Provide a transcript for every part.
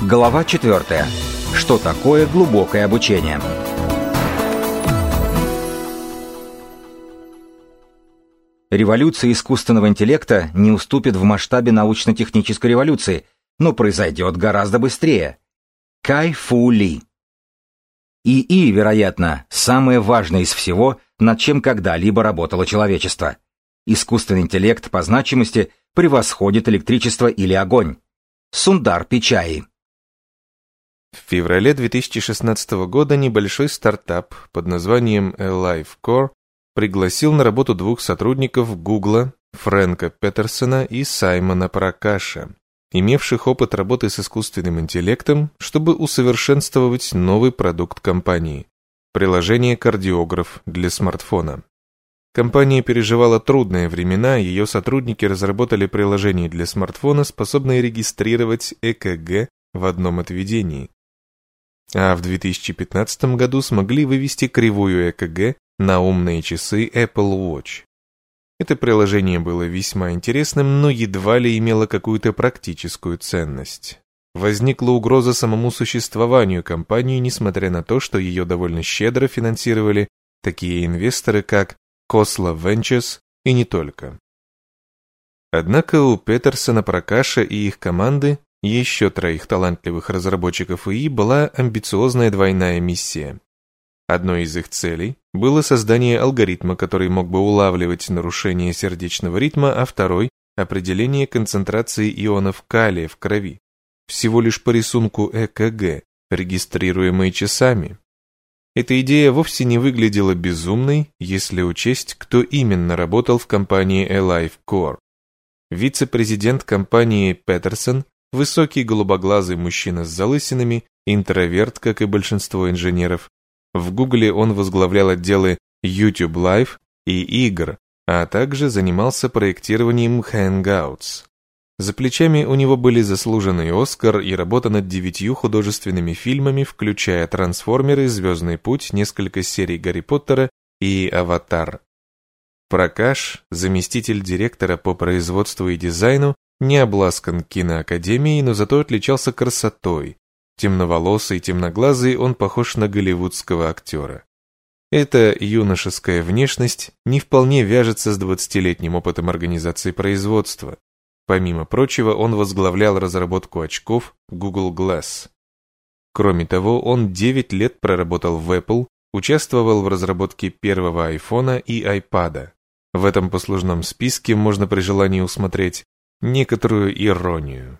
Глава 4. Что такое глубокое обучение? Революция искусственного интеллекта не уступит в масштабе научно-технической революции, но произойдет гораздо быстрее. Кай Фу Ли ИИ, вероятно, самое важное из всего, над чем когда-либо работало человечество. Искусственный интеллект по значимости превосходит электричество или огонь. Сундар Пичаи в феврале 2016 года небольшой стартап под названием Alive Core пригласил на работу двух сотрудников Гугла, Фрэнка Петерсона и Саймона Пракаша, имевших опыт работы с искусственным интеллектом, чтобы усовершенствовать новый продукт компании – приложение «Кардиограф» для смартфона. Компания переживала трудные времена, ее сотрудники разработали приложение для смартфона, способное регистрировать ЭКГ в одном отведении, а в 2015 году смогли вывести кривую ЭКГ на умные часы Apple Watch. Это приложение было весьма интересным, но едва ли имело какую-то практическую ценность. Возникла угроза самому существованию компании, несмотря на то, что ее довольно щедро финансировали такие инвесторы, как Kosla Ventures и не только. Однако у Петерсона Прокаша и их команды еще троих талантливых разработчиков ИИ была амбициозная двойная миссия. Одной из их целей было создание алгоритма, который мог бы улавливать нарушение сердечного ритма, а второй – определение концентрации ионов калия в крови. Всего лишь по рисунку ЭКГ, регистрируемой часами. Эта идея вовсе не выглядела безумной, если учесть, кто именно работал в компании Alive Core. Вице-президент компании Петерсон Высокий голубоглазый мужчина с залысинами, интроверт, как и большинство инженеров. В Гугле он возглавлял отделы YouTube Live и игр, а также занимался проектированием Hangouts. За плечами у него были заслуженный Оскар и работа над девятью художественными фильмами, включая «Трансформеры», «Звездный путь», несколько серий Гарри Поттера и «Аватар». Пракаш, заместитель директора по производству и дизайну, не обласкан киноакадемией, но зато отличался красотой. Темноволосый, темноглазый, он похож на голливудского актера. Эта юношеская внешность не вполне вяжется с 20-летним опытом организации производства. Помимо прочего, он возглавлял разработку очков Google Glass. Кроме того, он 9 лет проработал в Apple, участвовал в разработке первого айфона и айпада. В этом послужном списке можно при желании усмотреть некоторую иронию.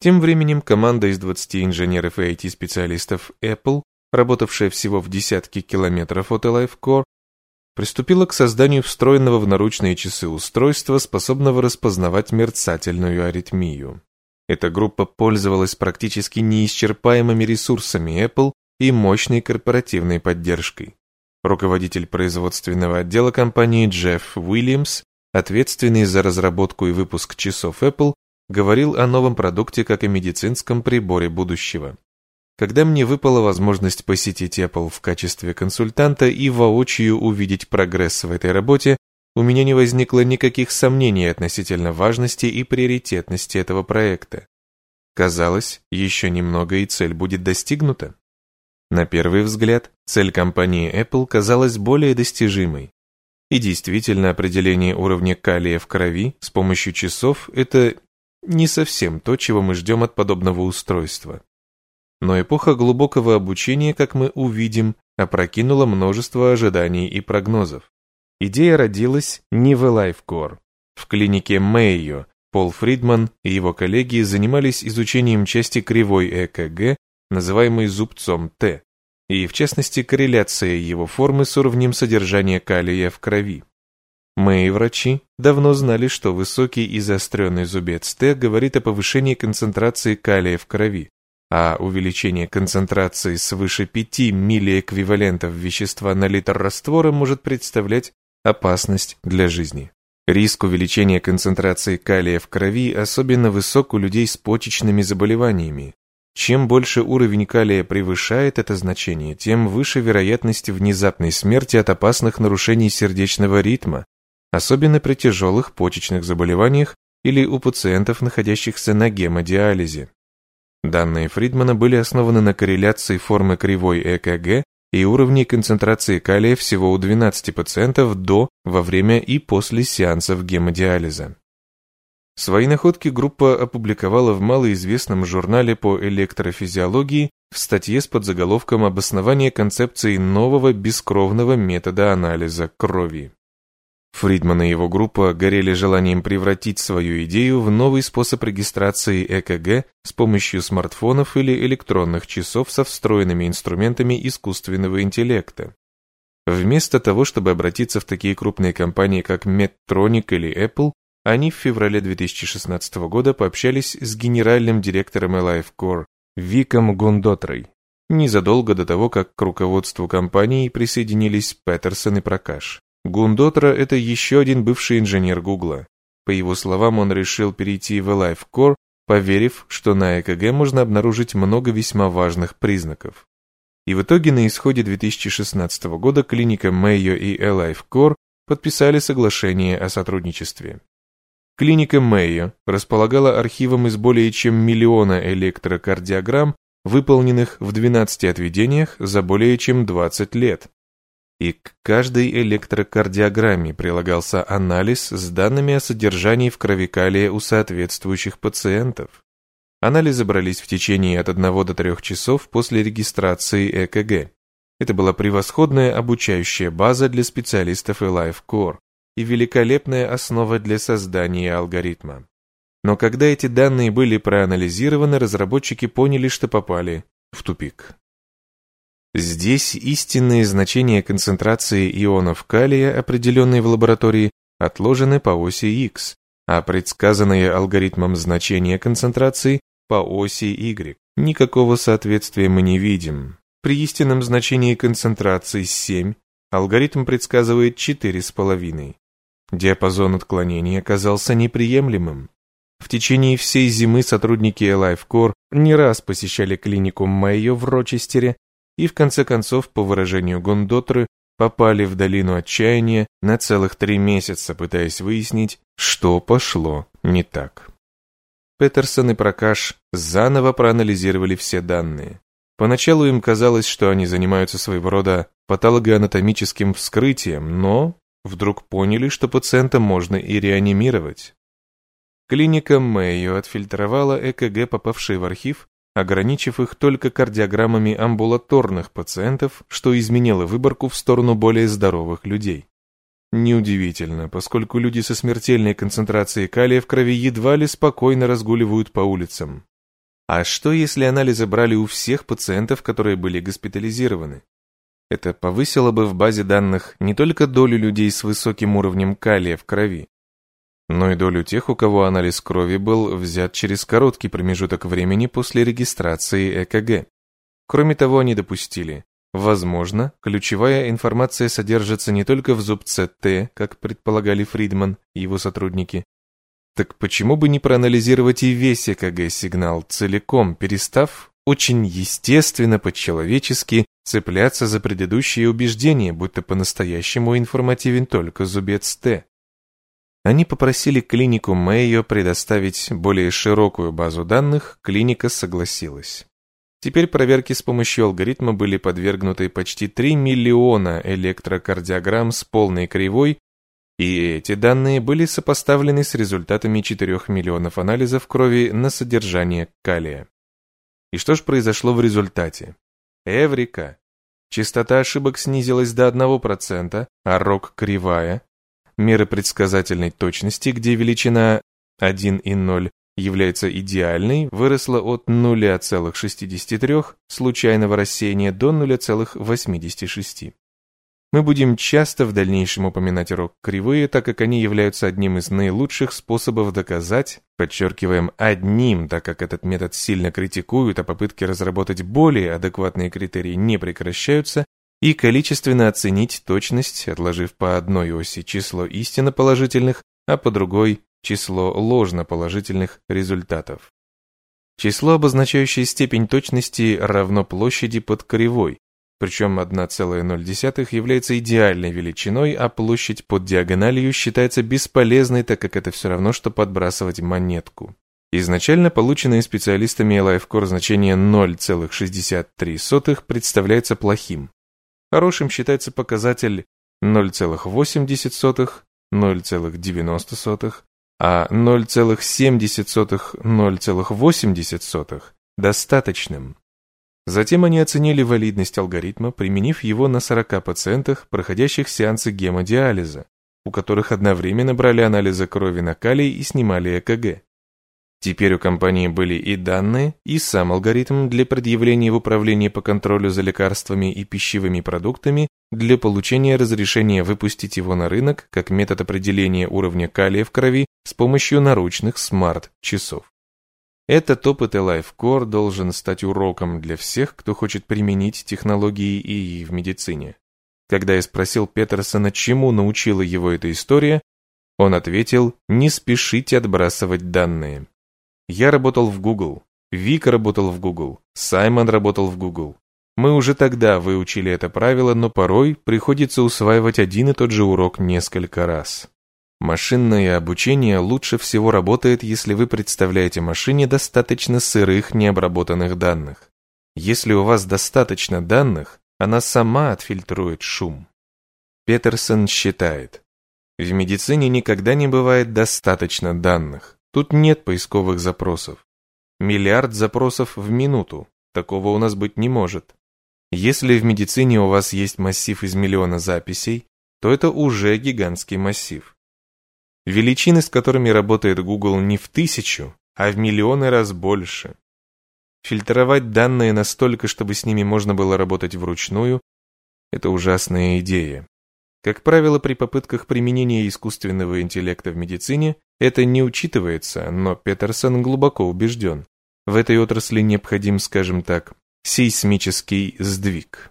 Тем временем команда из 20 инженеров и IT-специалистов Apple, работавшая всего в десятке километров от LifeCore, приступила к созданию встроенного в наручные часы устройства, способного распознавать мерцательную аритмию. Эта группа пользовалась практически неисчерпаемыми ресурсами Apple и мощной корпоративной поддержкой. Руководитель производственного отдела компании Джефф Уильямс ответственный за разработку и выпуск часов Apple, говорил о новом продукте как о медицинском приборе будущего. Когда мне выпала возможность посетить Apple в качестве консультанта и воочию увидеть прогресс в этой работе, у меня не возникло никаких сомнений относительно важности и приоритетности этого проекта. Казалось, еще немного и цель будет достигнута. На первый взгляд, цель компании Apple казалась более достижимой. И действительно, определение уровня калия в крови с помощью часов – это не совсем то, чего мы ждем от подобного устройства. Но эпоха глубокого обучения, как мы увидим, опрокинула множество ожиданий и прогнозов. Идея родилась не в LifeCore. В клинике Мэйо Пол Фридман и его коллеги занимались изучением части кривой ЭКГ, называемой зубцом Т, и, в частности, корреляция его формы с уровнем содержания калия в крови. Мы, врачи, давно знали, что высокий и заостренный зубец Т говорит о повышении концентрации калия в крови, а увеличение концентрации свыше 5 миллиэквивалентов вещества на литр раствора может представлять опасность для жизни. Риск увеличения концентрации калия в крови особенно высок у людей с почечными заболеваниями, Чем больше уровень калия превышает это значение, тем выше вероятность внезапной смерти от опасных нарушений сердечного ритма, особенно при тяжелых почечных заболеваниях или у пациентов, находящихся на гемодиализе. Данные Фридмана были основаны на корреляции формы кривой ЭКГ и уровней концентрации калия всего у 12 пациентов до, во время и после сеансов гемодиализа. Свои находки группа опубликовала в малоизвестном журнале по электрофизиологии в статье с подзаголовком «Обоснование концепции нового бескровного метода анализа крови». Фридман и его группа горели желанием превратить свою идею в новый способ регистрации ЭКГ с помощью смартфонов или электронных часов со встроенными инструментами искусственного интеллекта. Вместо того, чтобы обратиться в такие крупные компании, как Medtronic или Apple, они в феврале 2016 года пообщались с генеральным директором Alive Core Виком Гондотрой, незадолго до того, как к руководству компании присоединились Петерсон и Пракаш. Гундотра – это еще один бывший инженер Гугла. По его словам, он решил перейти в Alive Core, поверив, что на ЭКГ можно обнаружить много весьма важных признаков. И в итоге на исходе 2016 года клиника Mayo и Alive Core подписали соглашение о сотрудничестве. Клиника Мэйо располагала архивом из более чем миллиона электрокардиограмм, выполненных в 12 отведениях за более чем 20 лет. И к каждой электрокардиограмме прилагался анализ с данными о содержании в крови калия у соответствующих пациентов. Анализы брались в течение от 1 до 3 часов после регистрации ЭКГ. Это была превосходная обучающая база для специалистов и LifeCore и великолепная основа для создания алгоритма. Но когда эти данные были проанализированы, разработчики поняли, что попали в тупик. Здесь истинные значения концентрации ионов калия, определенные в лаборатории, отложены по оси X, а предсказанные алгоритмом значения концентрации по оси Y. Никакого соответствия мы не видим. При истинном значении концентрации 7 алгоритм предсказывает 4,5. Диапазон отклонений оказался неприемлемым. В течение всей зимы сотрудники LifeCore не раз посещали клинику Мэйо в Рочестере и в конце концов, по выражению Гондотры, попали в долину отчаяния на целых три месяца, пытаясь выяснить, что пошло не так. Петерсон и Прокаш заново проанализировали все данные. Поначалу им казалось, что они занимаются своего рода патологоанатомическим вскрытием, но Вдруг поняли, что пациента можно и реанимировать. Клиника Мэйо отфильтровала ЭКГ, попавшие в архив, ограничив их только кардиограммами амбулаторных пациентов, что изменило выборку в сторону более здоровых людей. Неудивительно, поскольку люди со смертельной концентрацией калия в крови едва ли спокойно разгуливают по улицам. А что, если анализы брали у всех пациентов, которые были госпитализированы? Это повысило бы в базе данных не только долю людей с высоким уровнем калия в крови, но и долю тех, у кого анализ крови был взят через короткий промежуток времени после регистрации ЭКГ. Кроме того, они допустили, возможно, ключевая информация содержится не только в зубце Т, как предполагали Фридман и его сотрудники. Так почему бы не проанализировать и весь ЭКГ-сигнал целиком, перестав очень естественно, по-человечески цепляться за предыдущие убеждения, будто по-настоящему информативен только зубец Т. Они попросили клинику Мэйо предоставить более широкую базу данных, клиника согласилась. Теперь проверки с помощью алгоритма были подвергнуты почти 3 миллиона электрокардиограмм с полной кривой, и эти данные были сопоставлены с результатами 4 миллионов анализов крови на содержание калия. И что же произошло в результате? Эврика! Частота ошибок снизилась до 1%, а рок кривая. Меры предсказательной точности, где величина 1 и 0 является идеальной, выросла от 0,63 случайного рассеяния до 0,86. Мы будем часто в дальнейшем упоминать рок-кривые, так как они являются одним из наилучших способов доказать, подчеркиваем одним, так как этот метод сильно критикуют, а попытки разработать более адекватные критерии не прекращаются, и количественно оценить точность, отложив по одной оси число истинно положительных, а по другой число ложно положительных результатов. Число, обозначающее степень точности, равно площади под кривой, причем 1,0 является идеальной величиной, а площадь под диагональю считается бесполезной, так как это все равно, что подбрасывать монетку. Изначально полученное специалистами LifeCore значение 0,63 представляется плохим. Хорошим считается показатель 0,80, 0,90, а 0,70-0,80 достаточным. Затем они оценили валидность алгоритма, применив его на 40 пациентах, проходящих сеансы гемодиализа, у которых одновременно брали анализы крови на калий и снимали ЭКГ. Теперь у компании были и данные, и сам алгоритм для предъявления в управлении по контролю за лекарствами и пищевыми продуктами для получения разрешения выпустить его на рынок как метод определения уровня калия в крови с помощью наручных смарт-часов. Этот опыт LifeCore должен стать уроком для всех, кто хочет применить технологии ИИ в медицине. Когда я спросил Петерсона, чему научила его эта история, он ответил, не спешите отбрасывать данные. Я работал в Google, Вика работал в Google, Саймон работал в Google. Мы уже тогда выучили это правило, но порой приходится усваивать один и тот же урок несколько раз. Машинное обучение лучше всего работает, если вы представляете машине достаточно сырых необработанных данных. Если у вас достаточно данных, она сама отфильтрует шум. Петерсон считает, в медицине никогда не бывает достаточно данных. Тут нет поисковых запросов. Миллиард запросов в минуту. Такого у нас быть не может. Если в медицине у вас есть массив из миллиона записей, то это уже гигантский массив. Величины, с которыми работает Google, не в тысячу, а в миллионы раз больше. Фильтровать данные настолько, чтобы с ними можно было работать вручную, это ужасная идея. Как правило, при попытках применения искусственного интеллекта в медицине это не учитывается, но Петерсон глубоко убежден. В этой отрасли необходим, скажем так, сейсмический сдвиг.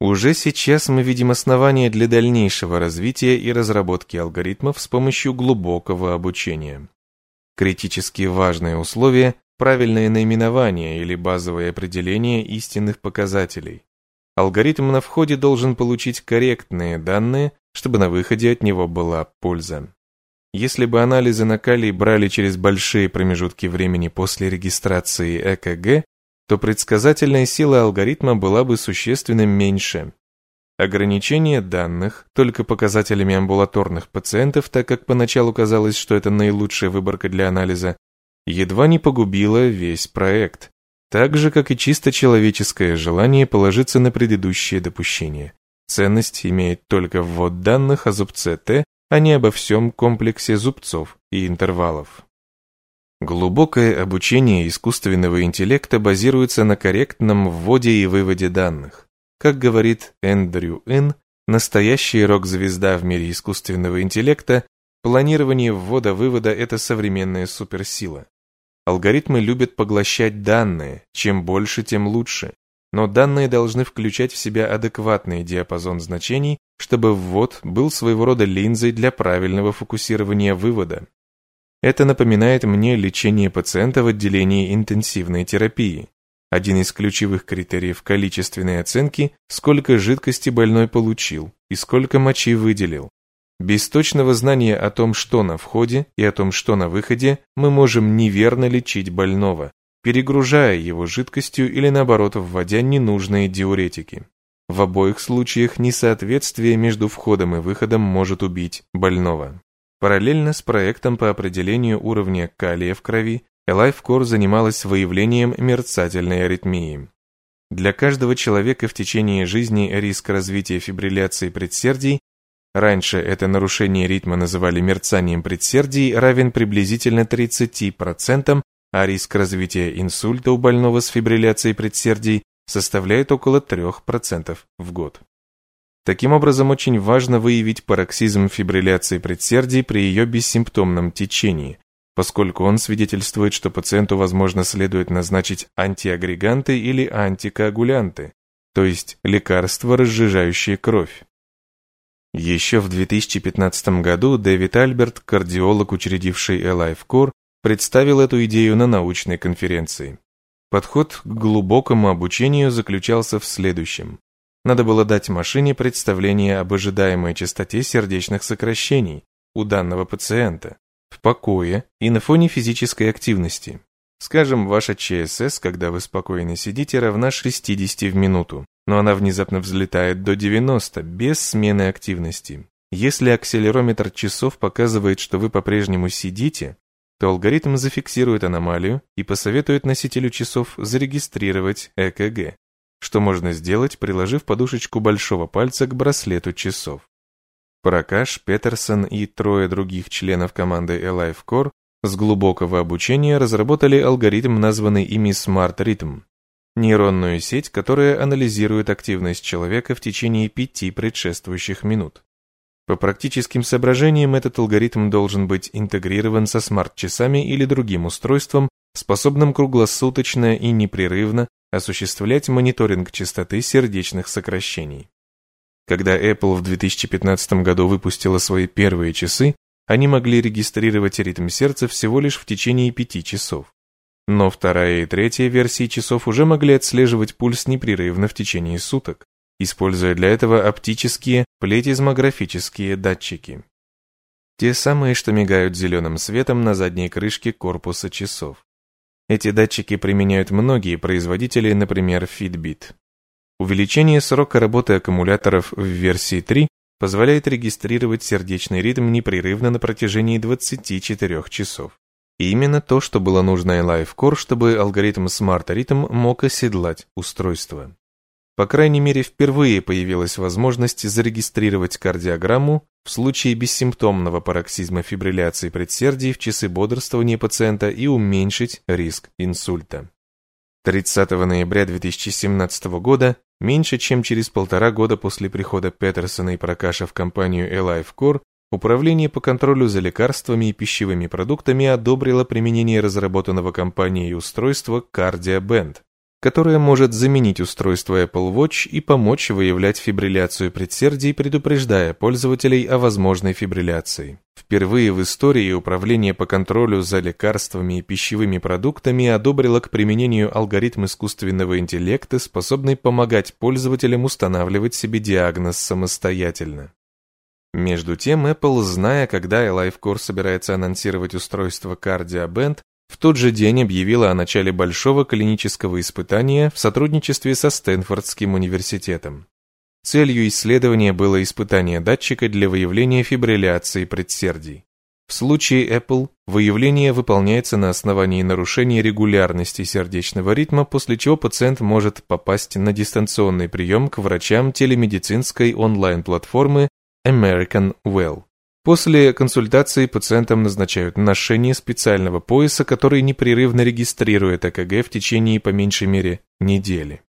Уже сейчас мы видим основания для дальнейшего развития и разработки алгоритмов с помощью глубокого обучения. Критически важное условие – правильное наименование или базовое определение истинных показателей. Алгоритм на входе должен получить корректные данные, чтобы на выходе от него была польза. Если бы анализы на калий брали через большие промежутки времени после регистрации ЭКГ, то предсказательная сила алгоритма была бы существенно меньше. Ограничение данных только показателями амбулаторных пациентов, так как поначалу казалось, что это наилучшая выборка для анализа, едва не погубило весь проект, так же, как и чисто человеческое желание положиться на предыдущее допущение. Ценность имеет только ввод данных о зубце Т, а не обо всем комплексе зубцов и интервалов. Глубокое обучение искусственного интеллекта базируется на корректном вводе и выводе данных. Как говорит Эндрю Ин, настоящая рок-звезда в мире искусственного интеллекта, планирование ввода-вывода – это современная суперсила. Алгоритмы любят поглощать данные, чем больше, тем лучше. Но данные должны включать в себя адекватный диапазон значений, чтобы ввод был своего рода линзой для правильного фокусирования вывода. Это напоминает мне лечение пациента в отделении интенсивной терапии. Один из ключевых критериев количественной оценки – сколько жидкости больной получил и сколько мочи выделил. Без точного знания о том, что на входе и о том, что на выходе, мы можем неверно лечить больного, перегружая его жидкостью или наоборот вводя ненужные диуретики. В обоих случаях несоответствие между входом и выходом может убить больного. Параллельно с проектом по определению уровня калия в крови, LifeCore занималась выявлением мерцательной аритмии. Для каждого человека в течение жизни риск развития фибрилляции предсердий Раньше это нарушение ритма называли мерцанием предсердий, равен приблизительно 30%, а риск развития инсульта у больного с фибрилляцией предсердий составляет около 3% в год. Таким образом, очень важно выявить пароксизм фибрилляции предсердий при ее бессимптомном течении, поскольку он свидетельствует, что пациенту, возможно, следует назначить антиагреганты или антикоагулянты, то есть лекарства, разжижающие кровь. Еще в 2015 году Дэвид Альберт, кардиолог, учредивший Alive представил эту идею на научной конференции. Подход к глубокому обучению заключался в следующем. Надо было дать машине представление об ожидаемой частоте сердечных сокращений у данного пациента в покое и на фоне физической активности. Скажем, ваша ЧСС, когда вы спокойно сидите, равна 60 в минуту, но она внезапно взлетает до 90 без смены активности. Если акселерометр часов показывает, что вы по-прежнему сидите, то алгоритм зафиксирует аномалию и посоветует носителю часов зарегистрировать ЭКГ, что можно сделать, приложив подушечку большого пальца к браслету часов. Пракаш, Петерсон и трое других членов команды Alive Core с глубокого обучения разработали алгоритм, названный ими Smart Rhythm, нейронную сеть, которая анализирует активность человека в течение пяти предшествующих минут. По практическим соображениям этот алгоритм должен быть интегрирован со смарт-часами или другим устройством, способным круглосуточно и непрерывно осуществлять мониторинг частоты сердечных сокращений. Когда Apple в 2015 году выпустила свои первые часы, они могли регистрировать ритм сердца всего лишь в течение пяти часов. Но вторая и третья версии часов уже могли отслеживать пульс непрерывно в течение суток используя для этого оптические плетизмографические датчики. Те самые, что мигают зеленым светом на задней крышке корпуса часов. Эти датчики применяют многие производители, например, Fitbit. Увеличение срока работы аккумуляторов в версии 3 позволяет регистрировать сердечный ритм непрерывно на протяжении 24 часов. И именно то, что было нужно LifeCore, чтобы алгоритм Smart Rhythm мог оседлать устройство. По крайней мере, впервые появилась возможность зарегистрировать кардиограмму в случае бессимптомного пароксизма фибрилляции предсердий в часы бодрствования пациента и уменьшить риск инсульта. 30 ноября 2017 года, меньше чем через полтора года после прихода Петерсона и Прокаша в компанию Alive Управление по контролю за лекарствами и пищевыми продуктами одобрило применение разработанного компанией устройства CardioBand, которое может заменить устройство Apple Watch и помочь выявлять фибрилляцию предсердий, предупреждая пользователей о возможной фибрилляции. Впервые в истории Управление по контролю за лекарствами и пищевыми продуктами одобрило к применению алгоритм искусственного интеллекта, способный помогать пользователям устанавливать себе диагноз самостоятельно. Между тем, Apple, зная, когда LifeCore собирается анонсировать устройство CardioBand, в тот же день объявила о начале большого клинического испытания в сотрудничестве со Стэнфордским университетом. Целью исследования было испытание датчика для выявления фибрилляции предсердий. В случае Apple выявление выполняется на основании нарушения регулярности сердечного ритма, после чего пациент может попасть на дистанционный прием к врачам телемедицинской онлайн-платформы American Well. После консультации пациентам назначают ношение специального пояса, который непрерывно регистрирует ЭКГ в течение по меньшей мере недели.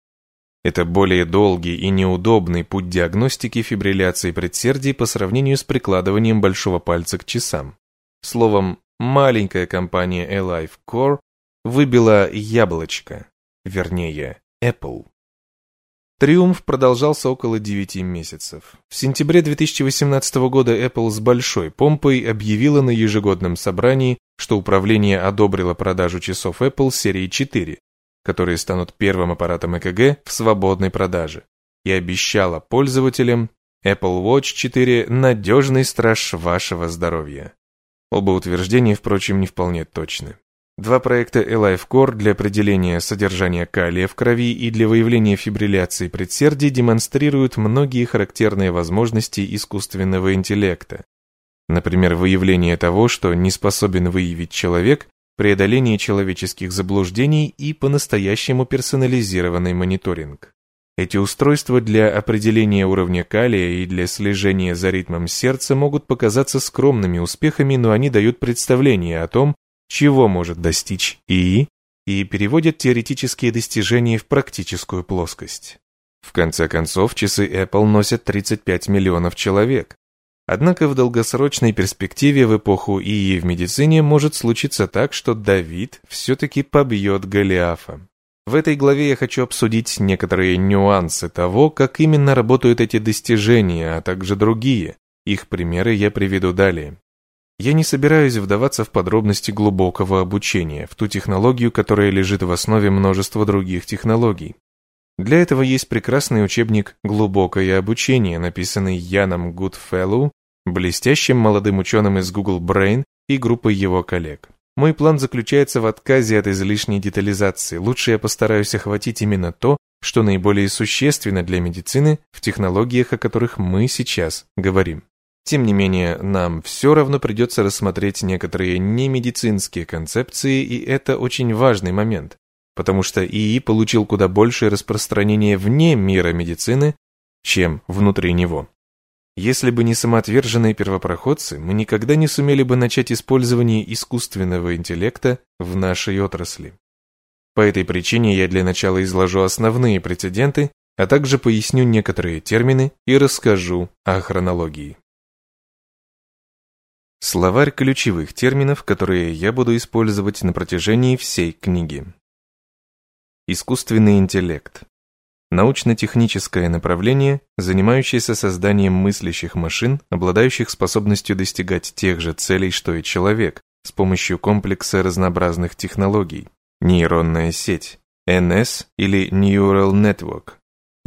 Это более долгий и неудобный путь диагностики фибрилляции предсердий по сравнению с прикладыванием большого пальца к часам. Словом, маленькая компания Alive Core выбила яблочко, вернее, Apple. Триумф продолжался около 9 месяцев. В сентябре 2018 года Apple с большой помпой объявила на ежегодном собрании, что управление одобрило продажу часов Apple серии 4, которые станут первым аппаратом ЭКГ в свободной продаже, и обещала пользователям Apple Watch 4 – надежный страж вашего здоровья. Оба утверждения, впрочем, не вполне точны. Два проекта Alive Core для определения содержания калия в крови и для выявления фибрилляции предсердий демонстрируют многие характерные возможности искусственного интеллекта. Например, выявление того, что не способен выявить человек, преодоление человеческих заблуждений и по-настоящему персонализированный мониторинг. Эти устройства для определения уровня калия и для слежения за ритмом сердца могут показаться скромными успехами, но они дают представление о том, чего может достичь ИИ, и переводят теоретические достижения в практическую плоскость. В конце концов, часы Apple носят 35 миллионов человек. Однако в долгосрочной перспективе в эпоху ИИ в медицине может случиться так, что Давид все-таки побьет Голиафа. В этой главе я хочу обсудить некоторые нюансы того, как именно работают эти достижения, а также другие. Их примеры я приведу далее. Я не собираюсь вдаваться в подробности глубокого обучения, в ту технологию, которая лежит в основе множества других технологий. Для этого есть прекрасный учебник «Глубокое обучение», написанный Яном Гудфеллоу, блестящим молодым ученым из Google Brain и группой его коллег. Мой план заключается в отказе от излишней детализации. Лучше я постараюсь охватить именно то, что наиболее существенно для медицины в технологиях, о которых мы сейчас говорим. Тем не менее, нам все равно придется рассмотреть некоторые немедицинские концепции, и это очень важный момент, потому что ИИ получил куда большее распространение вне мира медицины, чем внутри него. Если бы не самоотверженные первопроходцы, мы никогда не сумели бы начать использование искусственного интеллекта в нашей отрасли. По этой причине я для начала изложу основные прецеденты, а также поясню некоторые термины и расскажу о хронологии. Словарь ключевых терминов, которые я буду использовать на протяжении всей книги. Искусственный интеллект. Научно-техническое направление, занимающееся созданием мыслящих машин, обладающих способностью достигать тех же целей, что и человек, с помощью комплекса разнообразных технологий. Нейронная сеть, NS или Neural Network,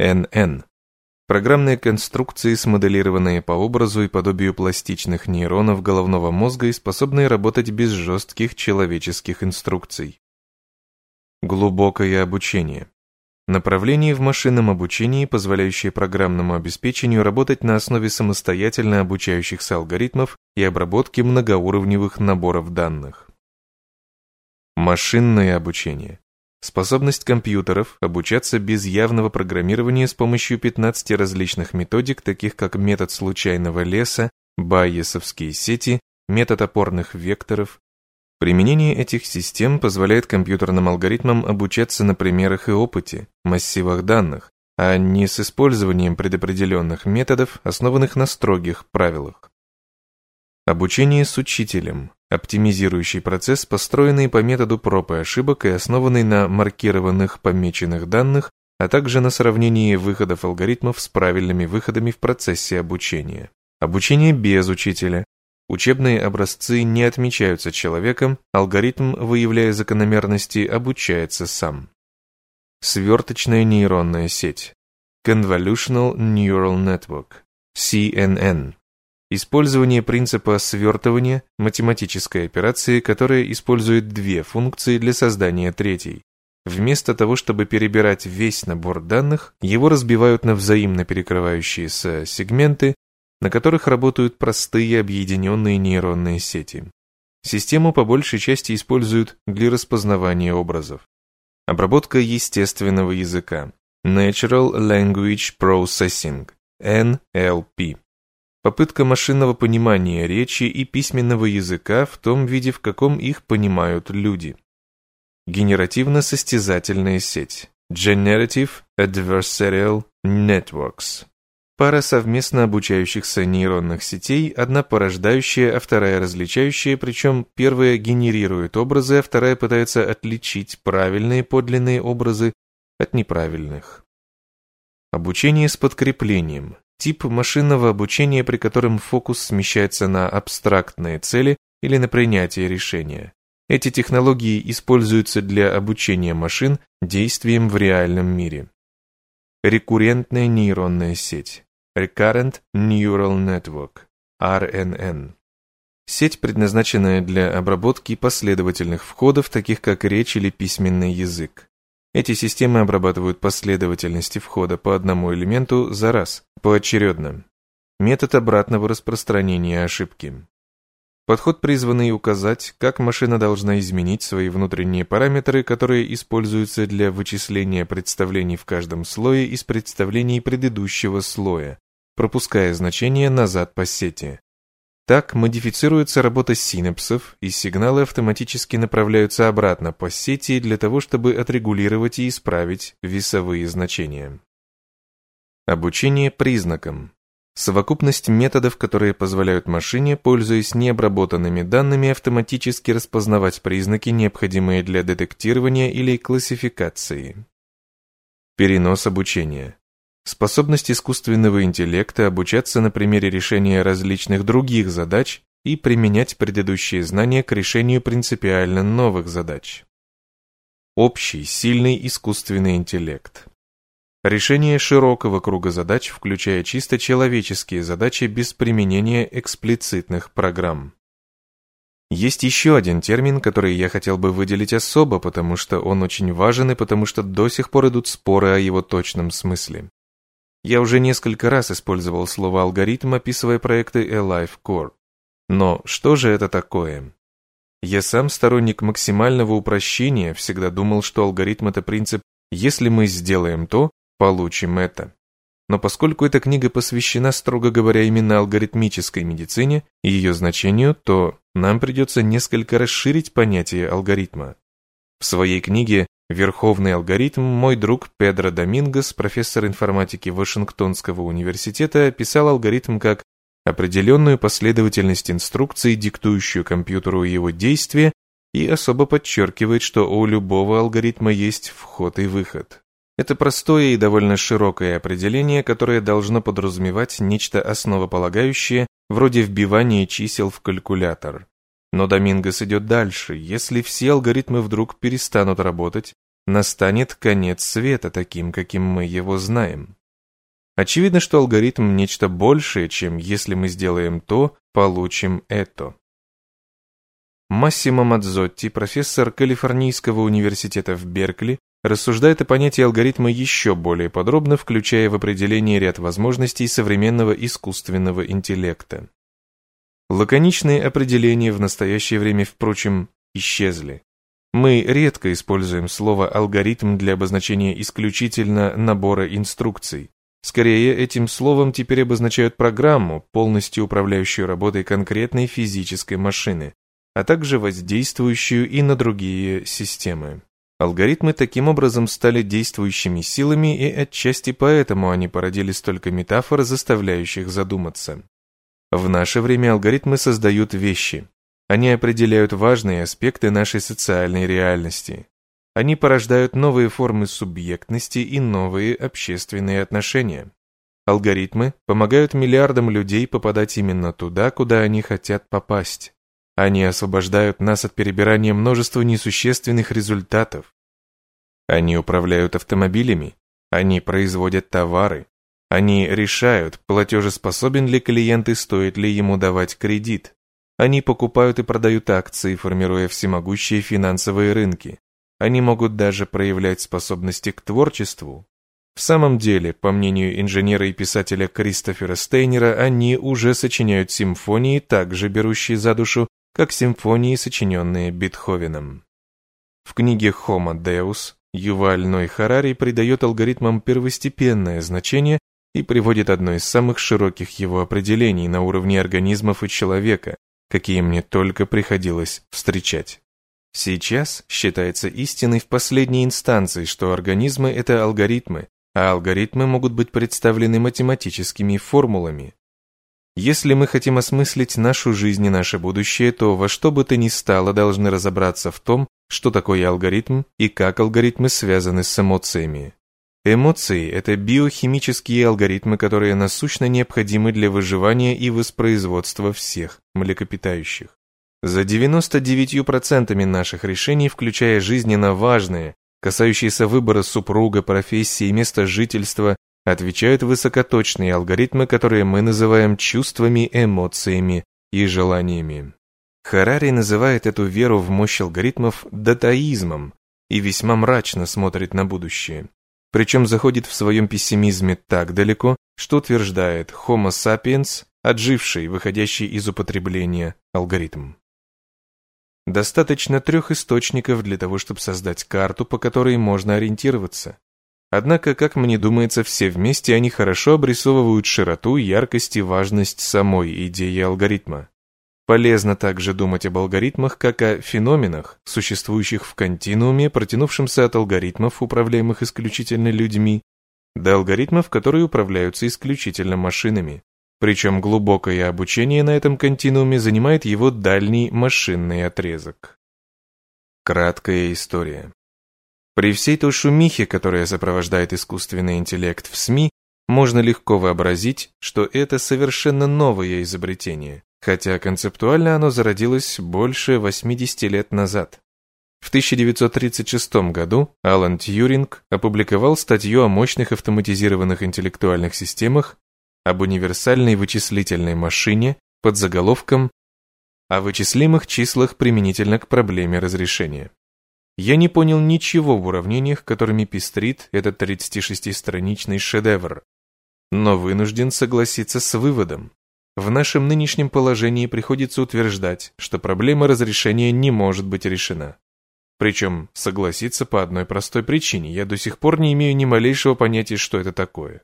NN. Программные конструкции, смоделированные по образу и подобию пластичных нейронов головного мозга и способные работать без жестких человеческих инструкций. Глубокое обучение. Направление в машинном обучении, позволяющее программному обеспечению работать на основе самостоятельно обучающихся алгоритмов и обработки многоуровневых наборов данных. Машинное обучение. Способность компьютеров обучаться без явного программирования с помощью 15 различных методик, таких как метод случайного леса, байесовские сети, метод опорных векторов, Применение этих систем позволяет компьютерным алгоритмам обучаться на примерах и опыте, массивах данных, а не с использованием предопределенных методов, основанных на строгих правилах. Обучение с учителем – оптимизирующий процесс, построенный по методу проб и ошибок и основанный на маркированных помеченных данных, а также на сравнении выходов алгоритмов с правильными выходами в процессе обучения. Обучение без учителя Учебные образцы не отмечаются человеком, алгоритм, выявляя закономерности, обучается сам. Сверточная нейронная сеть. Convolutional Neural Network. CNN. Использование принципа свертывания – математической операции, которая использует две функции для создания третьей. Вместо того, чтобы перебирать весь набор данных, его разбивают на взаимно перекрывающиеся сегменты, на которых работают простые объединенные нейронные сети. Систему по большей части используют для распознавания образов. Обработка естественного языка. Natural Language Processing. NLP. Попытка машинного понимания речи и письменного языка в том виде, в каком их понимают люди. Генеративно-состязательная сеть. Generative Adversarial Networks. Пара совместно обучающихся нейронных сетей, одна порождающая, а вторая различающая, причем первая генерирует образы, а вторая пытается отличить правильные подлинные образы от неправильных. Обучение с подкреплением. Тип машинного обучения, при котором фокус смещается на абстрактные цели или на принятие решения. Эти технологии используются для обучения машин действиям в реальном мире. Рекуррентная нейронная сеть. Recurrent Neural Network. RNN. Сеть, предназначенная для обработки последовательных входов, таких как речь или письменный язык. Эти системы обрабатывают последовательности входа по одному элементу за раз, поочередно. Метод обратного распространения ошибки. Подход, призванный указать, как машина должна изменить свои внутренние параметры, которые используются для вычисления представлений в каждом слое из представлений предыдущего слоя, пропуская значения назад по сети. Так модифицируется работа синапсов, и сигналы автоматически направляются обратно по сети для того, чтобы отрегулировать и исправить весовые значения. Обучение признакам. Совокупность методов, которые позволяют машине, пользуясь необработанными данными, автоматически распознавать признаки, необходимые для детектирования или классификации. Перенос обучения. Способность искусственного интеллекта обучаться на примере решения различных других задач и применять предыдущие знания к решению принципиально новых задач. Общий, сильный искусственный интеллект. Решение широкого круга задач, включая чисто человеческие задачи без применения эксплицитных программ. Есть еще один термин, который я хотел бы выделить особо, потому что он очень важен и потому что до сих пор идут споры о его точном смысле. Я уже несколько раз использовал слово «алгоритм», описывая проекты Alive Core. Но что же это такое? Я сам сторонник максимального упрощения, всегда думал, что алгоритм – это принцип «если мы сделаем то, получим это». Но поскольку эта книга посвящена, строго говоря, именно алгоритмической медицине и ее значению, то нам придется несколько расширить понятие алгоритма. В своей книге «Верховный алгоритм» мой друг Педро Домингос, профессор информатики Вашингтонского университета, описал алгоритм как определенную последовательность инструкций, диктующую компьютеру его действия, и особо подчеркивает, что у любого алгоритма есть вход и выход. Это простое и довольно широкое определение, которое должно подразумевать нечто основополагающее, вроде вбивания чисел в калькулятор. Но Домингос идет дальше. Если все алгоритмы вдруг перестанут работать, настанет конец света таким, каким мы его знаем. Очевидно, что алгоритм нечто большее, чем если мы сделаем то, получим это. Массимо Мадзотти, профессор Калифорнийского университета в Беркли, рассуждает о понятии алгоритма еще более подробно, включая в определение ряд возможностей современного искусственного интеллекта. Лаконичные определения в настоящее время, впрочем, исчезли. Мы редко используем слово «алгоритм» для обозначения исключительно набора инструкций. Скорее, этим словом теперь обозначают программу, полностью управляющую работой конкретной физической машины, а также воздействующую и на другие системы. Алгоритмы таким образом стали действующими силами, и отчасти поэтому они породили столько метафор, заставляющих задуматься. В наше время алгоритмы создают вещи. Они определяют важные аспекты нашей социальной реальности. Они порождают новые формы субъектности и новые общественные отношения. Алгоритмы помогают миллиардам людей попадать именно туда, куда они хотят попасть. Они освобождают нас от перебирания множества несущественных результатов. Они управляют автомобилями, они производят товары, они решают, платежеспособен ли клиент и стоит ли ему давать кредит. Они покупают и продают акции, формируя всемогущие финансовые рынки. Они могут даже проявлять способности к творчеству, в самом деле, по мнению инженера и писателя Кристофера Стейнера, они уже сочиняют симфонии, также берущие за душу как симфонии, сочиненные Бетховеном. В книге «Homo Deus» Юваль Ной Харари придает алгоритмам первостепенное значение и приводит одно из самых широких его определений на уровне организмов и человека, какие мне только приходилось встречать. Сейчас считается истиной в последней инстанции, что организмы – это алгоритмы, а алгоритмы могут быть представлены математическими формулами, если мы хотим осмыслить нашу жизнь и наше будущее, то во что бы то ни стало должны разобраться в том, что такое алгоритм и как алгоритмы связаны с эмоциями. Эмоции – это биохимические алгоритмы, которые насущно необходимы для выживания и воспроизводства всех млекопитающих. За 99% наших решений, включая жизненно важные, касающиеся выбора супруга, профессии, места жительства, отвечают высокоточные алгоритмы, которые мы называем чувствами, эмоциями и желаниями. Харари называет эту веру в мощь алгоритмов датаизмом и весьма мрачно смотрит на будущее. Причем заходит в своем пессимизме так далеко, что утверждает Homo sapiens, отживший, выходящий из употребления алгоритм. Достаточно трех источников для того, чтобы создать карту, по которой можно ориентироваться. Однако, как мне думается, все вместе они хорошо обрисовывают широту, яркость и важность самой идеи алгоритма. Полезно также думать об алгоритмах как о феноменах, существующих в континууме, протянувшемся от алгоритмов, управляемых исключительно людьми, до алгоритмов, которые управляются исключительно машинами. Причем глубокое обучение на этом континууме занимает его дальний машинный отрезок. Краткая история. При всей той шумихе, которая сопровождает искусственный интеллект в СМИ, можно легко вообразить, что это совершенно новое изобретение, хотя концептуально оно зародилось больше 80 лет назад. В 1936 году Алан Тьюринг опубликовал статью о мощных автоматизированных интеллектуальных системах об универсальной вычислительной машине под заголовком «О вычислимых числах применительно к проблеме разрешения». Я не понял ничего в уравнениях, которыми пестрит этот 36-страничный шедевр, но вынужден согласиться с выводом. В нашем нынешнем положении приходится утверждать, что проблема разрешения не может быть решена. Причем согласиться по одной простой причине, я до сих пор не имею ни малейшего понятия, что это такое.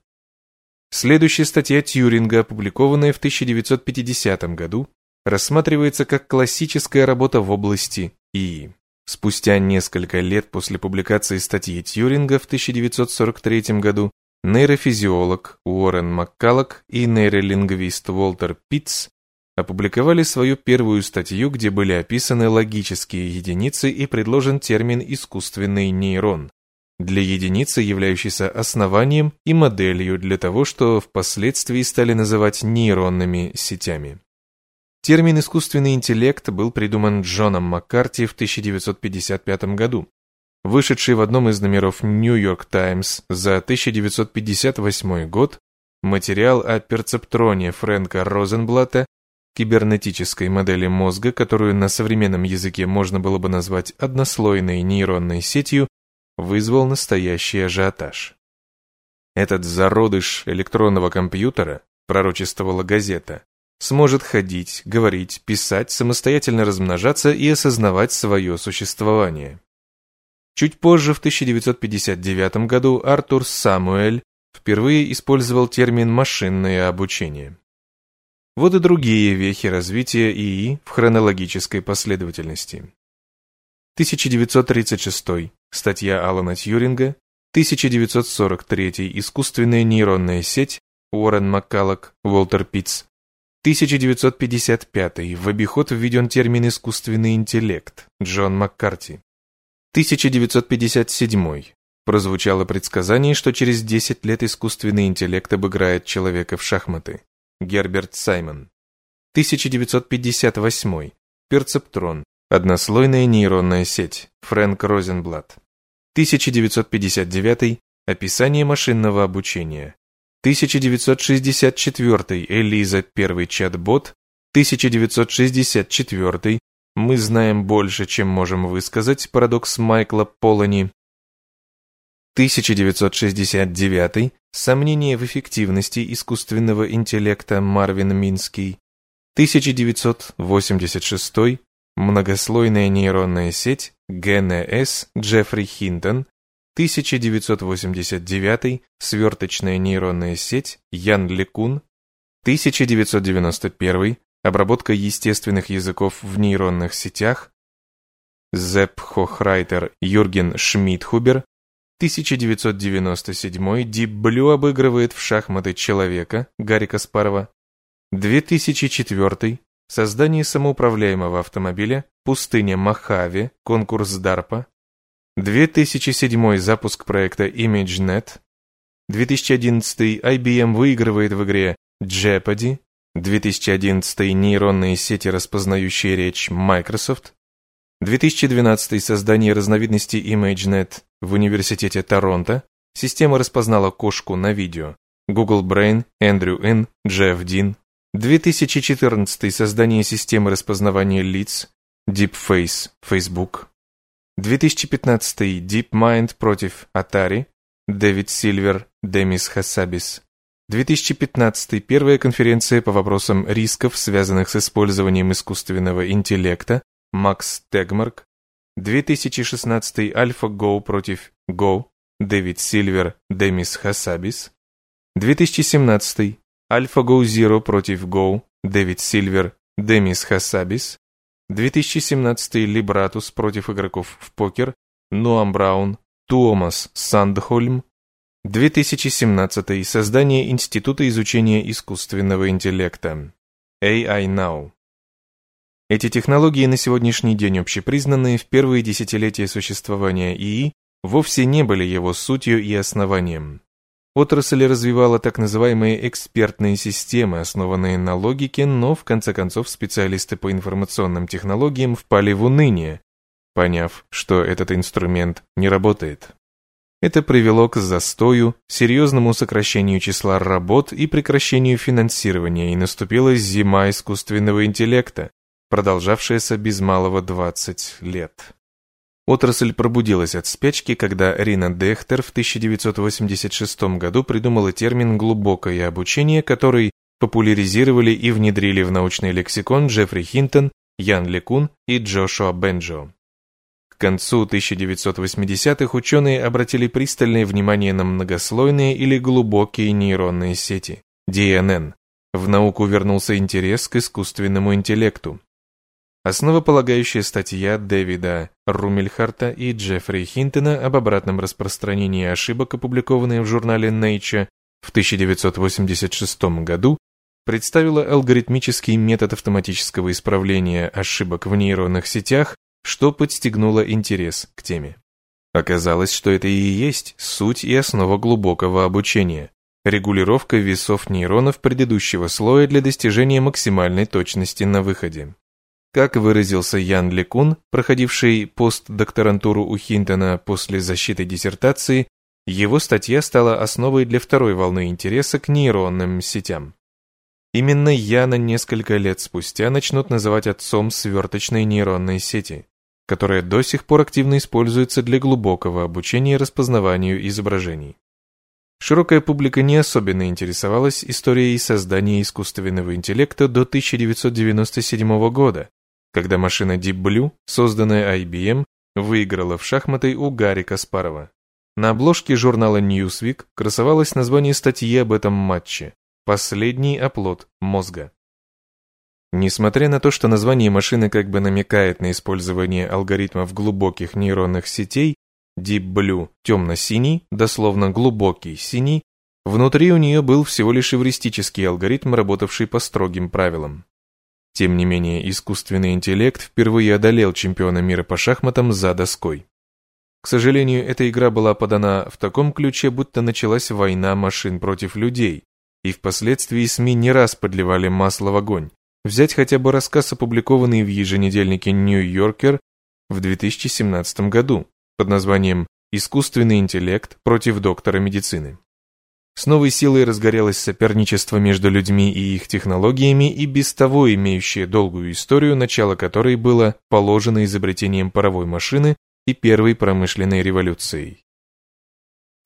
Следующая статья Тьюринга, опубликованная в 1950 году, рассматривается как классическая работа в области ИИ. Спустя несколько лет после публикации статьи Тьюринга в 1943 году нейрофизиолог Уоррен Маккаллок и нейролингвист Уолтер Питц опубликовали свою первую статью, где были описаны логические единицы и предложен термин «искусственный нейрон», для единицы, являющейся основанием и моделью для того, что впоследствии стали называть нейронными сетями. Термин «искусственный интеллект» был придуман Джоном Маккарти в 1955 году. Вышедший в одном из номеров York Times за 1958 год материал о перцептроне Фрэнка Розенблата, кибернетической модели мозга, которую на современном языке можно было бы назвать однослойной нейронной сетью, вызвал настоящий ажиотаж. Этот зародыш электронного компьютера, пророчествовала газета, сможет ходить, говорить, писать, самостоятельно размножаться и осознавать свое существование. Чуть позже, в 1959 году, Артур Самуэль впервые использовал термин «машинное обучение». Вот и другие вехи развития ИИ в хронологической последовательности. 1936. Статья Алана Тьюринга. 1943. Искусственная нейронная сеть. Уоррен Маккаллок, Уолтер Питц. 1955. В обиход введен термин «искусственный интеллект» Джон Маккарти. 1957. Прозвучало предсказание, что через 10 лет искусственный интеллект обыграет человека в шахматы. Герберт Саймон. 1958. Перцептрон. Однослойная нейронная сеть. Фрэнк Розенблат. 1959. Описание машинного обучения. 1964. Элиза, первый чат-бот. 1964. Мы знаем больше, чем можем высказать. Парадокс Майкла Полони. 1969. Сомнение в эффективности искусственного интеллекта Марвин Минский. 1986. Многослойная нейронная сеть ГНС Джеффри Хинтон, 1989 сверточная нейронная сеть Ян Лекун, 1991 обработка естественных языков в нейронных сетях. Зепп Хохрайтер Юрген Шмидхубер, 1997 Deep Blue обыгрывает в шахматы человека Гарри Каспарова, 2004 Создание самоуправляемого автомобиля, пустыня Мохаве, конкурс DARPA, 2007 запуск проекта ImageNet, 2011 IBM выигрывает в игре Jeopardy, 2011 нейронные сети, распознающие речь Microsoft, 2012 создание разновидности ImageNet в Университете Торонто, система распознала кошку на видео, Google Brain, Эндрю Ин, Джефф Дин, 2014 создание системы распознавания лиц DeepFace Facebook. 2015 DeepMind против Atari Дэвид Сильвер, Демис Хасабис. 2015 первая конференция по вопросам рисков, связанных с использованием искусственного интеллекта Макс Тегмарк. 2016 AlphaGo против Go Дэвид Сильвер, Демис Хасабис. 2017 AlphaGo Zero против Go, Дэвид Сильвер, Демис Хасабис, 2017 Либратус против игроков в покер, Ноам Браун, Туомас Сандхольм, 2017 Создание Института изучения искусственного интеллекта, AI Now. Эти технологии на сегодняшний день общепризнанные в первые десятилетия существования ИИ вовсе не были его сутью и основанием. Отрасль развивала так называемые экспертные системы, основанные на логике, но в конце концов специалисты по информационным технологиям впали в уныние, поняв, что этот инструмент не работает. Это привело к застою, серьезному сокращению числа работ и прекращению финансирования, и наступила зима искусственного интеллекта, продолжавшаяся без малого 20 лет. Отрасль пробудилась от спячки, когда Рина Дехтер в 1986 году придумала термин «глубокое обучение», который популяризировали и внедрили в научный лексикон Джеффри Хинтон, Ян Лекун и Джошуа Бенджо. К концу 1980-х ученые обратили пристальное внимание на многослойные или глубокие нейронные сети, DNN. В науку вернулся интерес к искусственному интеллекту. Основополагающая статья Дэвида Румельхарта и Джеффри Хинтона об обратном распространении ошибок, опубликованная в журнале Nature в 1986 году, представила алгоритмический метод автоматического исправления ошибок в нейронных сетях, что подстегнуло интерес к теме. Оказалось, что это и есть суть и основа глубокого обучения – регулировка весов нейронов предыдущего слоя для достижения максимальной точности на выходе. Как выразился Ян Лекун, проходивший постдокторантуру у Хинтона после защиты диссертации, его статья стала основой для второй волны интереса к нейронным сетям. Именно Яна несколько лет спустя начнут называть отцом сверточной нейронной сети, которая до сих пор активно используется для глубокого обучения распознаванию изображений. Широкая публика не особенно интересовалась историей создания искусственного интеллекта до 1997 года, когда машина Deep Blue, созданная IBM, выиграла в шахматы у Гарри Каспарова. На обложке журнала Newsweek красовалось название статьи об этом матче «Последний оплот мозга». Несмотря на то, что название машины как бы намекает на использование алгоритмов глубоких нейронных сетей, Deep Blue темно-синий, дословно глубокий синий, внутри у нее был всего лишь эвристический алгоритм, работавший по строгим правилам. Тем не менее, искусственный интеллект впервые одолел чемпиона мира по шахматам за доской. К сожалению, эта игра была подана в таком ключе, будто началась война машин против людей, и впоследствии СМИ не раз подливали масло в огонь. Взять хотя бы рассказ, опубликованный в еженедельнике Yorker в 2017 году под названием «Искусственный интеллект против доктора медицины». С новой силой разгорелось соперничество между людьми и их технологиями и без того имеющее долгую историю, начало которой было положено изобретением паровой машины и первой промышленной революцией.